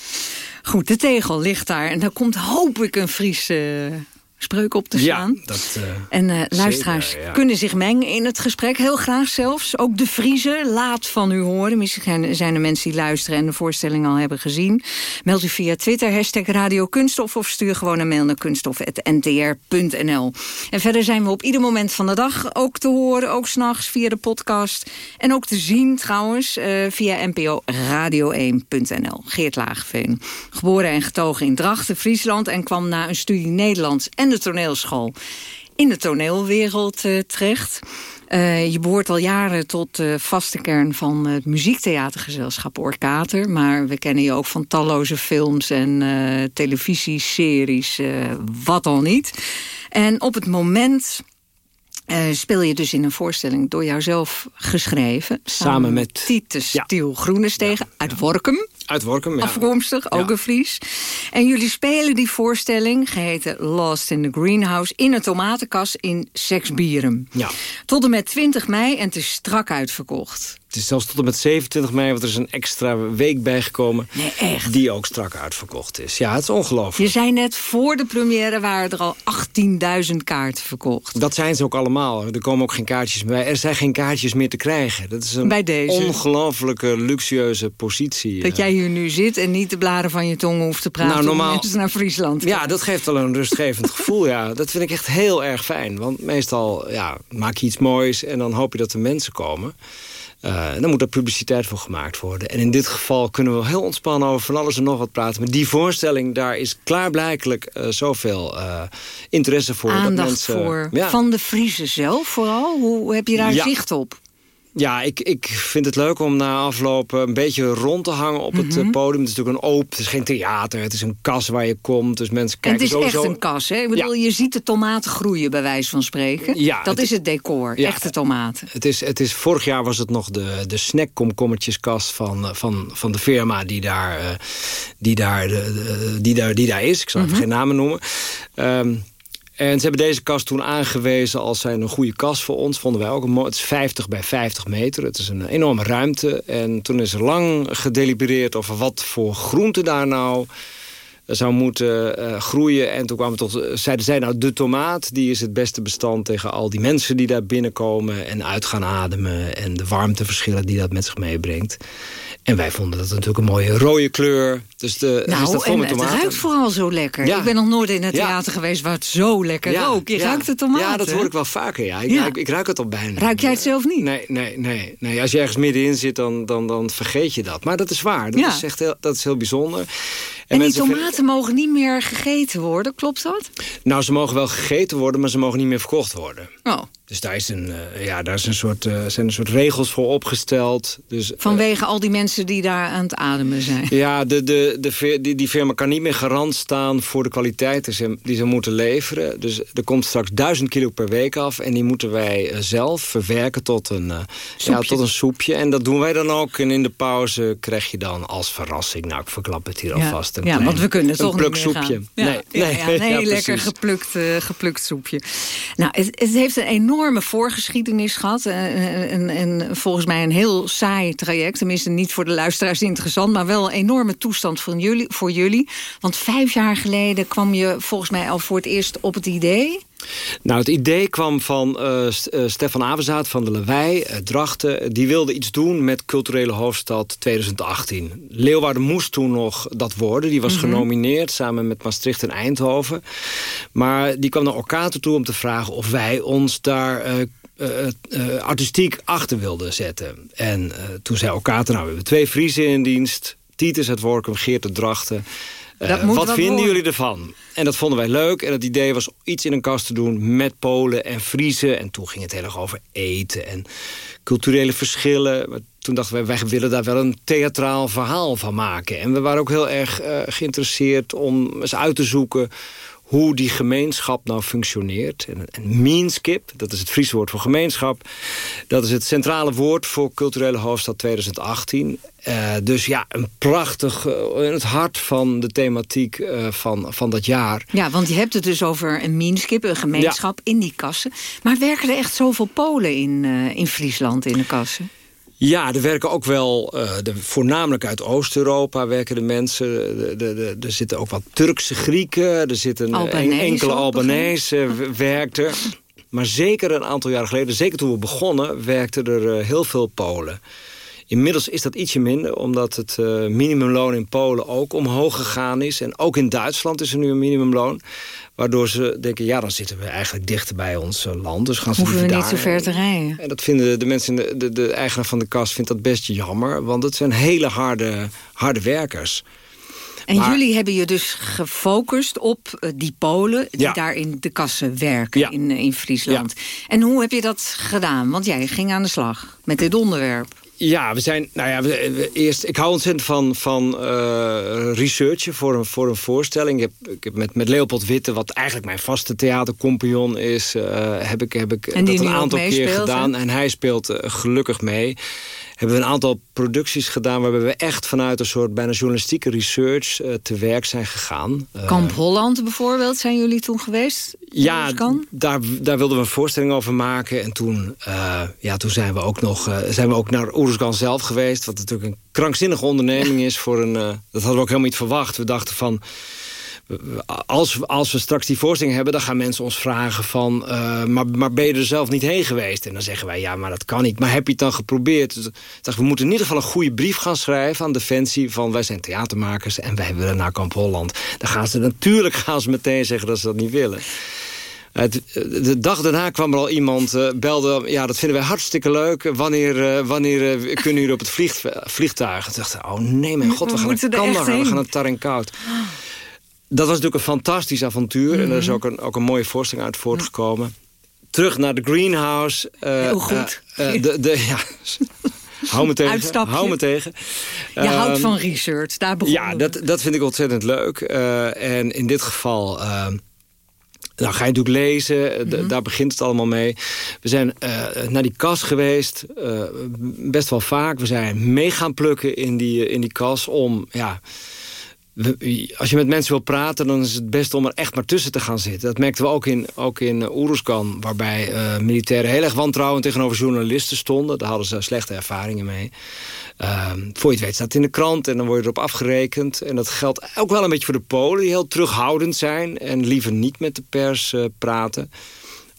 Goed, de tegel ligt daar. En daar komt hoop ik een Friese spreuk op te staan. Ja, dat, uh, en uh, luisteraars kunnen zich mengen in het gesprek, heel graag zelfs. Ook de Friese, laat van u horen. Misschien zijn er mensen die luisteren en de voorstelling al hebben gezien. Meld u via Twitter, hashtag Radio Kunststof... of stuur gewoon een mail naar kunststof.ntr.nl. En verder zijn we op ieder moment van de dag ook te horen, ook s'nachts via de podcast. En ook te zien trouwens uh, via nporadio1.nl. Geert Laagveen, geboren en getogen in Drachten, Friesland... en kwam na een studie Nederlands en de toneelschool in de toneelwereld uh, terecht. Uh, je behoort al jaren tot de vaste kern van het muziektheatergezelschap Orkater. Maar we kennen je ook van talloze films en uh, televisieseries, wat al niet. En op het moment speel je dus in een voorstelling door jouzelf geschreven. Samen, met Titus ja. Stiel Groenestegen ja. uit Workum. Uit Workum, ja. Afkomstig, ook een Fries. En jullie spelen die voorstelling, geheten Lost in the Greenhouse... in een tomatenkas in Sexbierum. Ja. Tot en met 20 mei en het is strak uitverkocht. Het is zelfs tot en met 27 mei, want er is een extra week bijgekomen... Nee, echt? Die ook strak uitverkocht is. Ja, het is ongelooflijk. Je zei net, voor de première waren er al 18.000 kaarten verkocht. Dat zijn ze ook allemaal. Er komen ook geen kaartjes bij. Er zijn geen kaartjes meer te krijgen. Dat is een bij deze. ongelooflijke, luxueuze positie. Dat jij hier nu zit en niet de blaren van je tong hoeft te praten... Nou, normaal... mensen naar Friesland Ja, dat geeft wel een rustgevend gevoel, ja. Dat vind ik echt heel erg fijn. Want meestal ja, maak je iets moois en dan hoop je dat er mensen komen... Uh, dan moet er publiciteit voor gemaakt worden. En in dit geval kunnen we heel ontspannen over van alles en nog wat praten. Maar die voorstelling, daar is klaarblijkelijk uh, zoveel uh, interesse voor. Aandacht dat mensen, voor. Ja. Van de Friese zelf vooral? Hoe heb je daar zicht op? Ja, ik, ik vind het leuk om na afloop een beetje rond te hangen op het mhm. podium. Het is natuurlijk een open, het is geen theater, het is een kas waar je komt. Dus mensen kijken en het is echt een kas, hè? Ik bedoel, je ziet de tomaten groeien, bij wijze van spreken. Ja, dat is het decor, echte tomaten. Het is, het is, vorig jaar was het nog de, de snackkomkommertjeskast van, van, van de firma die daar, die, daar, die, daar, die daar is. Ik zal even mhm. geen namen noemen. Um, en ze hebben deze kast toen aangewezen als zijn een goede kast voor ons. Vonden wij ook een. Het is 50 bij 50 meter. Het is een enorme ruimte. En toen is er lang gedelibereerd over wat voor groente daar nou zou moeten uh, groeien. En toen kwamen tot, zeiden zij nou, de tomaat die is het beste bestand tegen al die mensen die daar binnenkomen en uit gaan ademen. En de warmteverschillen die dat met zich meebrengt. En wij vonden dat natuurlijk een mooie rode kleur. Dus de, nou, dat en het ruikt vooral zo lekker. Ik ben nog nooit in het theater geweest waar het zo lekker ja. Je ruikt de tomaten. Ja, dat hoor ik wel vaker. Ja. Ik, ruik, ik ruik het al bijna. Ruik jij het zelf niet? Nee, nee, nee. nee. Als je ergens middenin zit, dan, dan, dan vergeet je dat. Maar dat is waar. Dat, is, echt heel, dat is heel bijzonder. En, en die tomaten mogen niet meer gegeten worden, klopt dat? Nou, ze mogen wel gegeten worden, maar ze mogen niet meer verkocht worden. Oh. Dus daar, is een, uh, ja, daar is een soort, uh, zijn een soort regels voor opgesteld. Dus, uh, Vanwege al die mensen die daar aan het ademen zijn? Ja, de, de, de, die, die firma kan niet meer garant staan voor de kwaliteit die ze, die ze moeten leveren. Dus er komt straks duizend kilo per week af. En die moeten wij zelf verwerken tot een, ja, tot een soepje. En dat doen wij dan ook. En in de pauze krijg je dan als verrassing... nou, ik verklap het hier ja. Een ja, klein, want we kunnen toch een soepje. Ja, nee, nee, ja, heel lekker geplukt, geplukt soepje. Nou, het, het heeft een enorm enorme voorgeschiedenis gehad. En, en, en, volgens mij een heel saai traject. Tenminste, niet voor de luisteraars interessant... maar wel een enorme toestand voor jullie, voor jullie. Want vijf jaar geleden kwam je volgens mij al voor het eerst op het idee... Nou, het idee kwam van uh, Stefan Avenzaat van de Lewij, uh, Drachten. Die wilde iets doen met culturele hoofdstad 2018. Leeuwarden moest toen nog dat worden. Die was mm -hmm. genomineerd samen met Maastricht en Eindhoven. Maar die kwam naar elkaar toe om te vragen of wij ons daar... artistiek achter wilden zetten. En toen zei Okater, nou, we hebben twee Friesen in dienst. Titus het Workum, Geert de Drachten... Uh, wat vinden jullie ervan? En dat vonden wij leuk. En het idee was iets in een kast te doen met Polen en Friese. En toen ging het heel erg over eten en culturele verschillen. Maar toen dachten wij, wij willen daar wel een theatraal verhaal van maken. En we waren ook heel erg uh, geïnteresseerd om eens uit te zoeken hoe die gemeenschap nou functioneert. En, en Meanskip, dat is het Friese woord voor gemeenschap... dat is het centrale woord voor culturele hoofdstad 2018. Uh, dus ja, een prachtig, uh, in het hart van de thematiek uh, van, van dat jaar. Ja, want je hebt het dus over een Meanskip, een gemeenschap ja. in die kassen. Maar werken er echt zoveel Polen in, in Friesland in de kassen? Ja, er werken ook wel, uh, de, voornamelijk uit Oost-Europa werken de mensen. De, de, er zitten ook wat Turkse Grieken, er zitten Albanese, enkele Albanese werkt er. Maar zeker een aantal jaren geleden, zeker toen we begonnen, werkten er uh, heel veel Polen. Inmiddels is dat ietsje minder, omdat het uh, minimumloon in Polen ook omhoog gegaan is. En ook in Duitsland is er nu een minimumloon. Waardoor ze denken, ja, dan zitten we eigenlijk dichter bij ons land. Dus gaan ze Hoeven we daar. niet zo ver te rijden. En dat vinden de mensen, de, de, de eigenaar van de kas vindt dat best jammer. Want het zijn hele harde, harde werkers. En maar, jullie hebben je dus gefocust op uh, die Polen... die ja. daar in de kassen werken ja. in, in Friesland. Ja. En hoe heb je dat gedaan? Want jij ging aan de slag met dit onderwerp. Ja, we zijn. Nou ja, we, we, eerst. Ik hou ontzettend van, van uh, researchen voor een, voor een voorstelling. Ik heb, ik heb met, met Leopold Witte, wat eigenlijk mijn vaste theatercompagnon is, uh, heb ik, heb ik dat een aantal keer gedaan. En hij speelt uh, gelukkig mee. Hebben we een aantal producties gedaan waarbij we echt vanuit een soort bijna journalistieke research te werk zijn gegaan. Kamp Holland bijvoorbeeld, zijn jullie toen geweest? Ja, daar, daar wilden we een voorstelling over maken. En toen, ja, toen zijn we ook nog zijn we ook naar Oeruzgan zelf geweest. Wat natuurlijk een krankzinnige onderneming is. Voor een, dat hadden we ook helemaal niet verwacht. We dachten van... Als, als we straks die voorstelling hebben... dan gaan mensen ons vragen van... Uh, maar, maar ben je er zelf niet heen geweest? En dan zeggen wij, ja, maar dat kan niet. Maar heb je het dan geprobeerd? Dus dacht, we moeten in ieder geval een goede brief gaan schrijven... aan Defensie van wij zijn theatermakers... en wij willen naar Kamp Holland. Dan gaan ze natuurlijk gaan ze meteen zeggen dat ze dat niet willen. Het, de dag daarna kwam er al iemand, uh, belde... ja, dat vinden wij hartstikke leuk. Wanneer, uh, wanneer uh, kunnen jullie op het vlieg, vliegtuig? En dacht oh nee, mijn god, we, we gaan naar Kandahar, we gaan naar Tarenkoud. Dat was natuurlijk een fantastisch avontuur. Mm -hmm. En er is ook een, ook een mooie voorstelling uit voortgekomen. Terug naar de greenhouse. Heel goed. de, de, ja, Hou me tegen. Uitstapje. Hou me tegen. Je um, houdt van research, daar begon Ja, dat, dat vind ik ontzettend leuk. Uh, en in dit geval... Uh, nou, ga je natuurlijk lezen, mm -hmm. daar begint het allemaal mee. We zijn uh, naar die kas geweest, uh, best wel vaak. We zijn mee gaan plukken in die, in die kas om... Ja, als je met mensen wil praten, dan is het best om er echt maar tussen te gaan zitten. Dat merkten we ook in, ook in uh, Oeruzkan, waarbij uh, militairen heel erg wantrouwend tegenover journalisten stonden. Daar hadden ze slechte ervaringen mee. Uh, voor je het weet staat het in de krant en dan word je erop afgerekend. En dat geldt ook wel een beetje voor de Polen, die heel terughoudend zijn en liever niet met de pers uh, praten.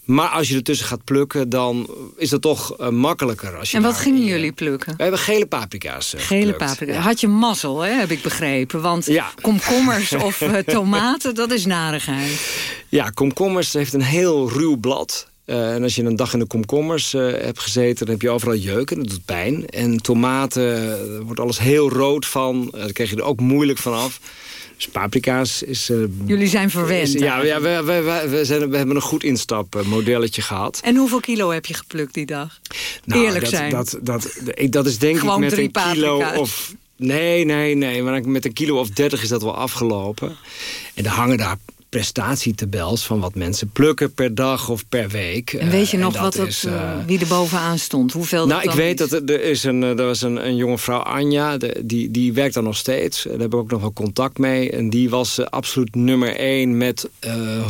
Maar als je ertussen gaat plukken, dan is dat toch uh, makkelijker. Als je en wat gingen jullie plukken? We hebben gele paprika's uh, Gele paprika's. Ja. Had je mazzel, hè, heb ik begrepen. Want ja. komkommers of uh, tomaten, dat is narigheid. Ja, komkommers heeft een heel ruw blad. Uh, en als je een dag in de komkommers uh, hebt gezeten... dan heb je overal jeuk en dat doet pijn. En tomaten, daar wordt alles heel rood van. Uh, daar krijg je er ook moeilijk van af. Dus paprika's is... Uh, Jullie zijn verwend. ja, ja we, we, we, zijn, we hebben een goed instapmodelletje gehad. En hoeveel kilo heb je geplukt die dag? Nou, Eerlijk dat, zijn. Dat, dat, dat, dat is denk ik met een kilo of... Nee, nee, nee. Maar met een kilo of dertig is dat wel afgelopen. En er hangen daar prestatietabels van wat mensen plukken per dag of per week. En weet je eh, nog wat het, uh, wie er bovenaan stond? Hoeveel nou, ik weet dat er, is een, er was een, een jonge vrouw, Anja, de, die, die werkt daar nog steeds. Daar heb ik ook nog wel contact mee. En die was absoluut nummer 1 met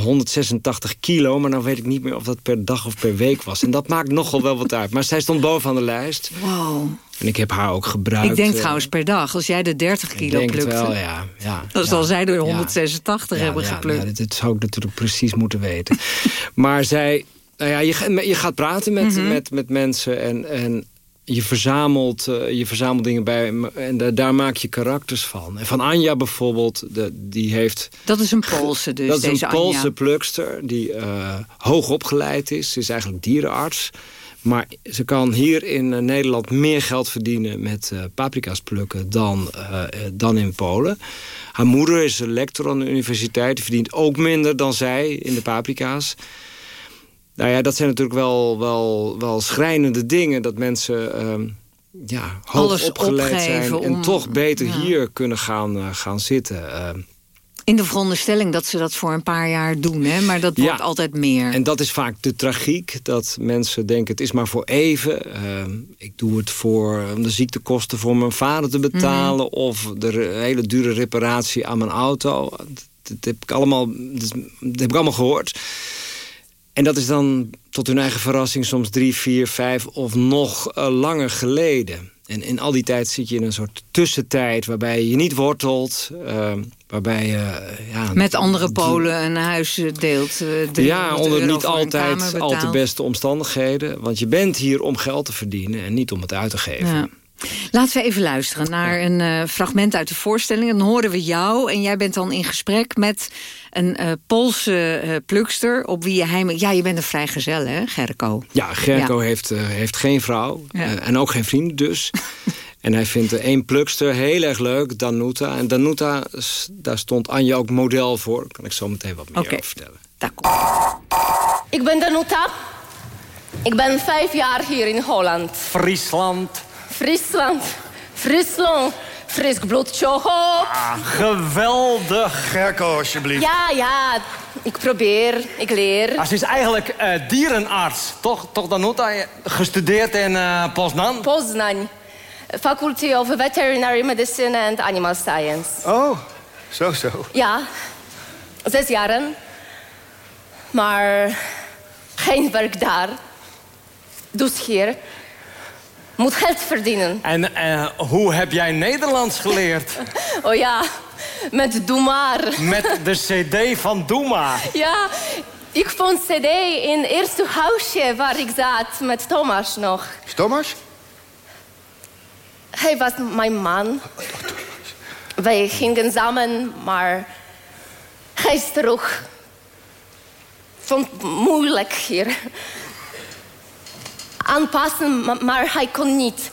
186 kilo. Maar dan weet ik niet meer of dat per dag of per week was. En dat maakt nogal wel wat uit. Maar zij stond bovenaan de lijst. Wow. En ik heb haar ook gebruikt. Ik denk uh, trouwens per dag. Als jij de 30 kilo ik plukte. wel, ja. ja dan ja, zal zij er 186 hebben geplukt. Ja, dat zou ik natuurlijk precies moeten weten. maar zij... Nou ja, je, je gaat praten met, mm -hmm. met, met mensen en, en je, verzamelt, uh, je verzamelt dingen bij en de, daar maak je karakters van. En van Anja bijvoorbeeld, de, die heeft... Dat is een Poolse dus, Dat is deze een Poolse Anja. plukster die uh, hoog opgeleid is. Ze is eigenlijk dierenarts. Maar ze kan hier in uh, Nederland meer geld verdienen met uh, paprika's plukken dan, uh, dan in Polen. Haar moeder is lector aan de universiteit. Die verdient ook minder dan zij in de paprika's. Nou ja, dat zijn natuurlijk wel, wel, wel schrijnende dingen. Dat mensen ehm, ja, hoog Alles opgeleid zijn. om, En toch beter ja. hier kunnen gaan, gaan zitten. In de veronderstelling dat ze dat voor een paar jaar doen, hè? maar dat wordt Ja. altijd meer. En dat is vaak de tragiek. Dat mensen denken, het is maar voor even. Ehm, ik doe het voor om de ziektekosten voor mijn vader te betalen... Mhm. of de hele dure reparatie aan mijn auto. Dat, dat heb ik allemaal, dat, dat heb ik allemaal gehoord. En dat is dan tot hun eigen verrassing soms drie, vier, vijf of nog eh, langer geleden. En in al die tijd zit je in een soort tussentijd... waarbij je niet wortelt, ehm, waarbij je... eh, ja, Met andere Polen een huis eh, deelt. eh, 300 ja, onder niet altijd al te beste omstandigheden. Want je bent hier om geld te verdienen en niet om het uit te geven. Ja. Laten we even luisteren naar een eh, fragment uit de voorstelling. Dan horen we jou en jij bent dan in gesprek met een eh, Poolse eh, plukster... op wie je heimelijk... Ja, je bent een vrijgezel, hè, Gerco? Ja, Gerco Ja. Heeft, eh, heeft geen vrouw Ja. en ook geen vrienden dus. en hij vindt er één plukster heel erg leuk, Danuta. En Danuta, daar stond Anja ook model voor. Daar kan ik zo meteen wat meer Oké. over vertellen. Ik ben Danuta. Ik ben vijf jaar hier in Holland. Friesland. Friesland. Friesland. Frisk bloed, tjoho. Ah, geweldig. Gerco, alsjeblieft. Ja, ja. Ik probeer. Ik leer. Ah, ze is eigenlijk eh, dierenarts, toch? Toch, Danuta? Je- Gestudeerd in eh Poznan? Poznań. Faculty of Veterinary Medicine and Animal Science. Oh, zo, zo. Ja. Zes jaren. Maar geen werk daar. Dus hier. Moet geld verdienen. En eh, hoe heb jij Nederlands geleerd? Oh ja, met Doe maar. Met de cd van Doema. Ja, ik vond cd in het eerste huisje waar ik zat met Thomas nog. Is Thomas? Hij was mijn man. Wij gingen samen, maar hij is terug. Vond het moeilijk hier. Aanpassen, ma- maar hij kon niet.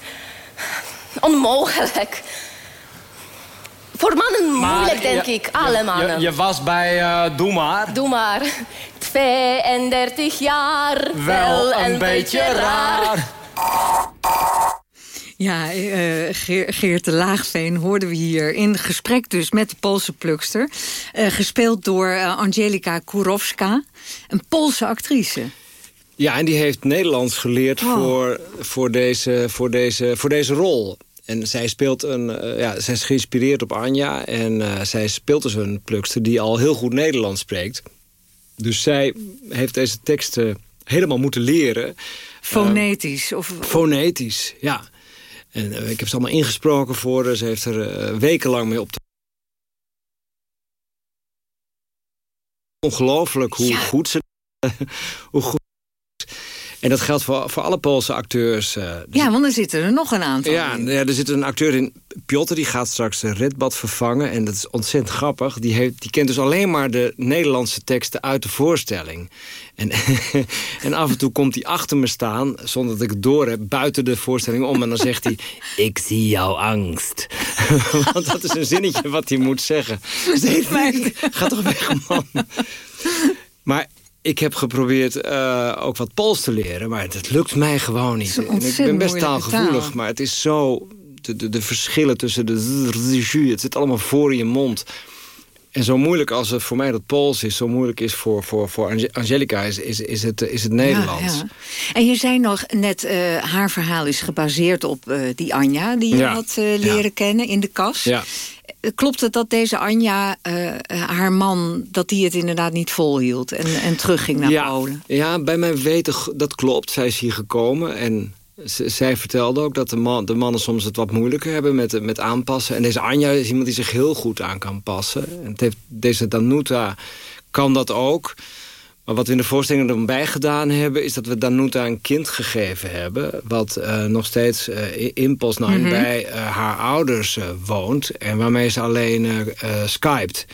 Onmogelijk. Voor mannen moeilijk, denk je- ik. Alle je- mannen. Je, je was bij eh Doe maar. Doe maar. 32 jaar. Wel een beetje raar. Ja, eh, Geer- Geert de Laagveen hoorden we hier in gesprek dus met de Poolse plukster. eh, gespeeld door Angelika Kurowska, een Poolse actrice. Ja, en die heeft Nederlands geleerd Wow. voor, voor, deze, voor, deze, voor deze rol. En zij speelt een, eh, ja, zij is geïnspireerd op Anja. En eh, zij speelt dus een plukster die al heel goed Nederlands spreekt. Dus zij heeft deze teksten helemaal moeten leren. Fonetisch. Of, Fonetisch, ja. En eh, ik heb ze allemaal ingesproken voor haar. Ze heeft er wekenlang mee op te... Ongelooflijk hoe goed ze... hoe goed... En dat geldt voor, voor alle Poolse acteurs. Uh, ja, want er zitten er nog een aantal ja, ja, er zit een acteur in, Piotr, die gaat straks Redbad vervangen. En dat is ontzettend grappig. Die, heeft, die kent dus alleen maar de Nederlandse teksten uit de voorstelling. En, en af en toe komt hij achter me staan, zonder dat ik het door heb, buiten de voorstelling om. En dan zegt hij, ik zie jouw angst. Want dat is een zinnetje wat hij moet zeggen. Dus Ga toch weg, man. Maar ik heb geprobeerd uh, ook wat Pools te leren, maar het lukt mij gewoon niet. Ik ben best taalgevoelig, taal. maar het is zo... De, de, de verschillen tussen de... Het zit allemaal voor in je mond. En zo moeilijk als het voor mij dat Pools is... zo moeilijk is voor, voor, voor Angelica is, is, is, het, is het Nederlands. Ja, En je zei nog net, uh, haar verhaal is gebaseerd op uh, die Anja... die je had leren kennen in de kas. Ja. Klopt het dat deze Anja, haar man, dat die het inderdaad niet volhield... en, en terugging naar ja, Polen? Ja, bij mij weten dat klopt. Zij is hier gekomen en zij vertelde ook dat de, man, de, mannen soms het wat moeilijker hebben met, met aanpassen. En deze Anja is iemand die zich heel goed aan kan passen. En het heeft, deze Danuta kan dat ook. Maar wat we in de voorstelling erbij gedaan hebben... is dat we Danuta een kind gegeven hebben... wat uh, nog steeds uh, mm bij uh, haar ouders woont... en waarmee ze alleen skypt.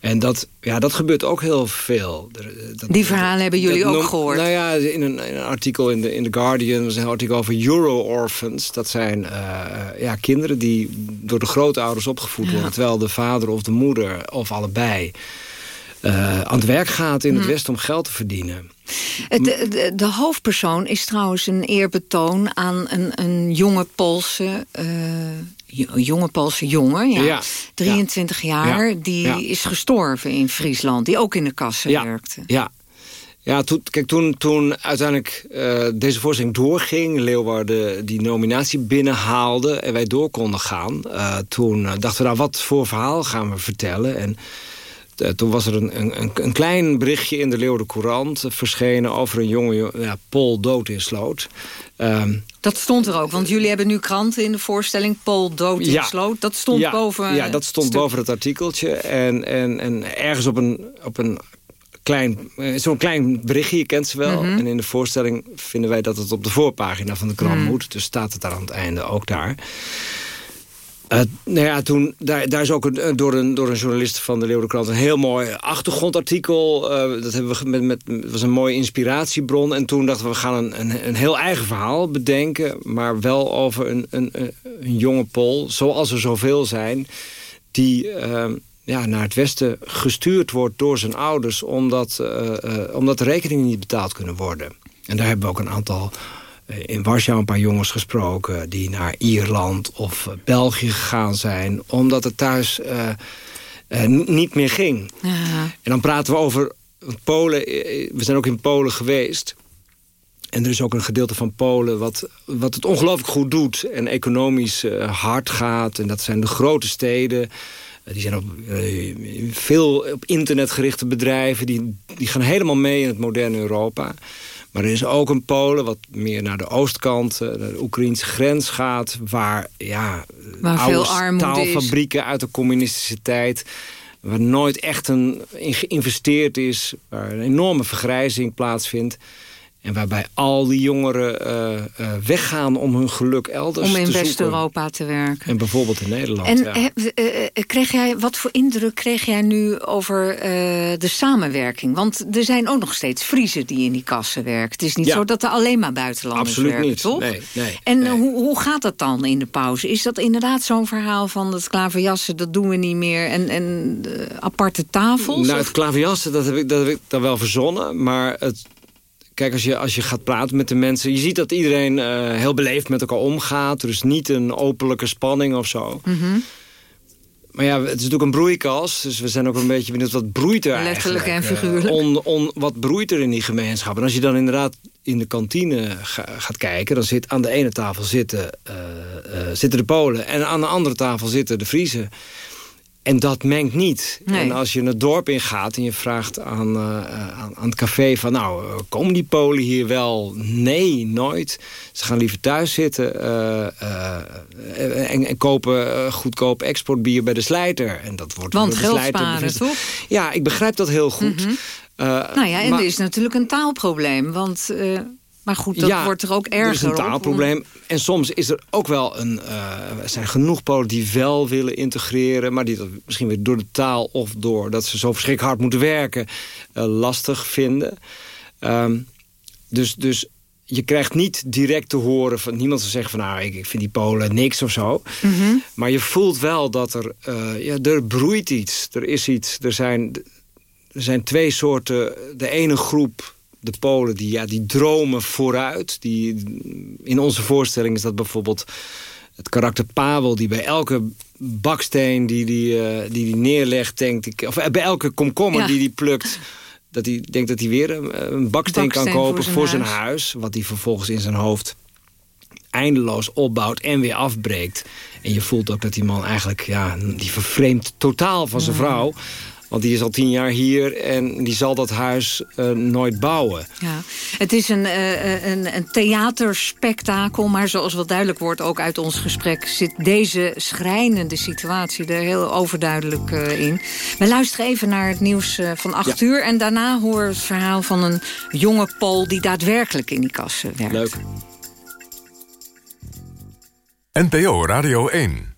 En dat, ja, dat gebeurt ook heel veel. Dat, Die verhalen hebben jullie ook gehoord? Nou ja, in een, in een artikel in The, in The Guardian... was een artikel over Euro-orphans. Dat zijn ja, kinderen die door de grootouders opgevoed worden... terwijl de vader of de moeder, of allebei... Uh, aan het werk gaat in het hm. Westen om geld te verdienen. Het, de, de, hoofdpersoon is trouwens een eerbetoon aan een, een jonge Poolse... Uh, jonge Poolse jongen, ja, 23 jaar, die is gestorven in Friesland. Die ook in de kassen werkte. Ja, ja, toen, kijk, toen, toen uiteindelijk uh, deze voorstelling doorging... Leeuwarden die nominatie binnenhaalde en wij door konden gaan... Uh, toen dachten we, nou, wat voor verhaal gaan we vertellen? En toen was er een, een, een, klein berichtje in de Leeuwarden Courant... verschenen over een jongen, ja, Paul dood in sloot. Ehm, dat stond er ook, want jullie hebben nu kranten in de voorstelling... Paul dood in ja, sloot, dat stond ja, boven... Ja, dat stond boven het artikeltje. En, en, en ergens op een, op een klein, eh, zo'n klein berichtje, je kent ze wel. Mhm. En in de voorstelling vinden wij dat het op de voorpagina van de krant mhm. moet. Dus staat het daar aan het einde ook daar. Uh, nou ja, toen, daar, daar is ook een, door, een, door een journalist van de Leeuwenkrant... een heel mooi achtergrondartikel. Uh, dat hebben we met, met, was een mooie inspiratiebron. En toen dachten we, we gaan een, een, een heel eigen verhaal bedenken... maar wel over een, een, een jonge Pol, zoals er zoveel zijn... die uh, ja, naar het westen gestuurd wordt door zijn ouders... omdat, omdat de rekeningen niet betaald kunnen worden. En daar hebben we ook een aantal eh, in Warschau een paar jongens gesproken... die naar Ierland of eh, België gegaan zijn... omdat het thuis uh, uh, niet meer ging. Ja. En dan praten we over Polen. We zijn ook in Polen geweest. En er is ook een gedeelte van Polen wat, wat het ongelooflijk goed doet... en economisch hard gaat. En dat zijn de grote steden... Die zijn op veel op internet gerichte bedrijven. Die, die gaan helemaal mee in het moderne Europa. Maar er is ook een Polen wat meer naar de oostkant, eh, de Oekraïnse grens gaat... waar, ja, waar oude staalfabrieken uit de communistische tijd... waar nooit echt een, in geïnvesteerd is, waar een enorme vergrijzing plaatsvindt... En waarbij al die jongeren uh, uh, weggaan om hun geluk elders te zoeken. Om in West-Europa te werken. En bijvoorbeeld in Nederland. En ja. uh, kreeg jij, wat voor indruk kreeg jij nu over de samenwerking? Want er zijn ook nog steeds Friesen die in die kassen werken. Het is niet zo dat er alleen maar buitenlanders Absoluut werken, niet. toch? Nee, nee, en nee. Hoe, hoe gaat dat dan in de pauze? Is dat inderdaad zo'n verhaal van het klaverjassen, dat doen we niet meer... en, en aparte tafels? Nou, het klaverjassen, dat heb, ik, dat heb ik dan wel verzonnen. Maar het Kijk, als je, als je gaat praten met de mensen... je ziet dat iedereen uh, heel beleefd met elkaar omgaat. Er is niet een openlijke spanning of zo. Mm -hmm. Maar ja, het is natuurlijk een broeikas. Dus we zijn ook een beetje benieuwd wat broeit er Letterlijk en figuurlijk. Uh, on, on, wat broeit er in die gemeenschap? En als je dan inderdaad in de kantine ga, gaat kijken... dan zit aan de ene tafel zitten, uh, zitten de Polen... en aan de andere tafel zitten de Friesen. En dat mengt niet. En als je het dorp ingaat en je vraagt aan, uh, aan, aan, het café van... nou, komen die Polen hier wel? Nee, nooit. Ze gaan liever thuis zitten uh, uh, en, en, kopen goedkoop exportbier bij de slijter. En dat wordt Want de geld sparen, toch? Ja, ik begrijp dat heel goed. Mm -hmm. nou ja, en maar... er is natuurlijk een taalprobleem. Want Maar goed, dat wordt er ook erger Er is een taalprobleem. En soms is er ook wel een... Uh, er zijn genoeg Polen die wel willen integreren... maar die dat misschien weer door de taal of door dat ze zo verschrikkelijk hard moeten werken... Uh, lastig vinden. Um, dus, dus je krijgt niet direct te horen van niemand te zeggen van nou ik, ik vind die Polen niks of zo. Mm -hmm. Maar je voelt wel dat er, uh, ja, er broeit iets. Er is iets. Er zijn, er zijn twee soorten. De ene groep, de Polen, die, ja, die dromen vooruit. Die, in onze voorstelling is dat bijvoorbeeld het karakter Pavel... die bij elke baksteen die die, uh, die, die neerlegt, denkt... Ik, of bij elke komkommer ja. die die plukt dat hij denkt dat hij weer een, een baksteen, kan kopen voor zijn, huis. Wat hij vervolgens in zijn hoofd eindeloos opbouwt en weer afbreekt. En je voelt ook dat die man eigenlijk, ja, die vervreemdt totaal van zijn vrouw. Want die is al tien jaar hier en die zal dat huis uh, nooit bouwen. Ja. Het is een, uh, een, een theaterspektakel, maar zoals wel duidelijk wordt... ook uit ons gesprek zit deze schrijnende situatie er heel overduidelijk uh, in. We luisteren even naar het nieuws van acht ja. uur... en daarna hoor het verhaal van een jonge Pool die daadwerkelijk in die kassen werkt. Leuk. NPO Radio 1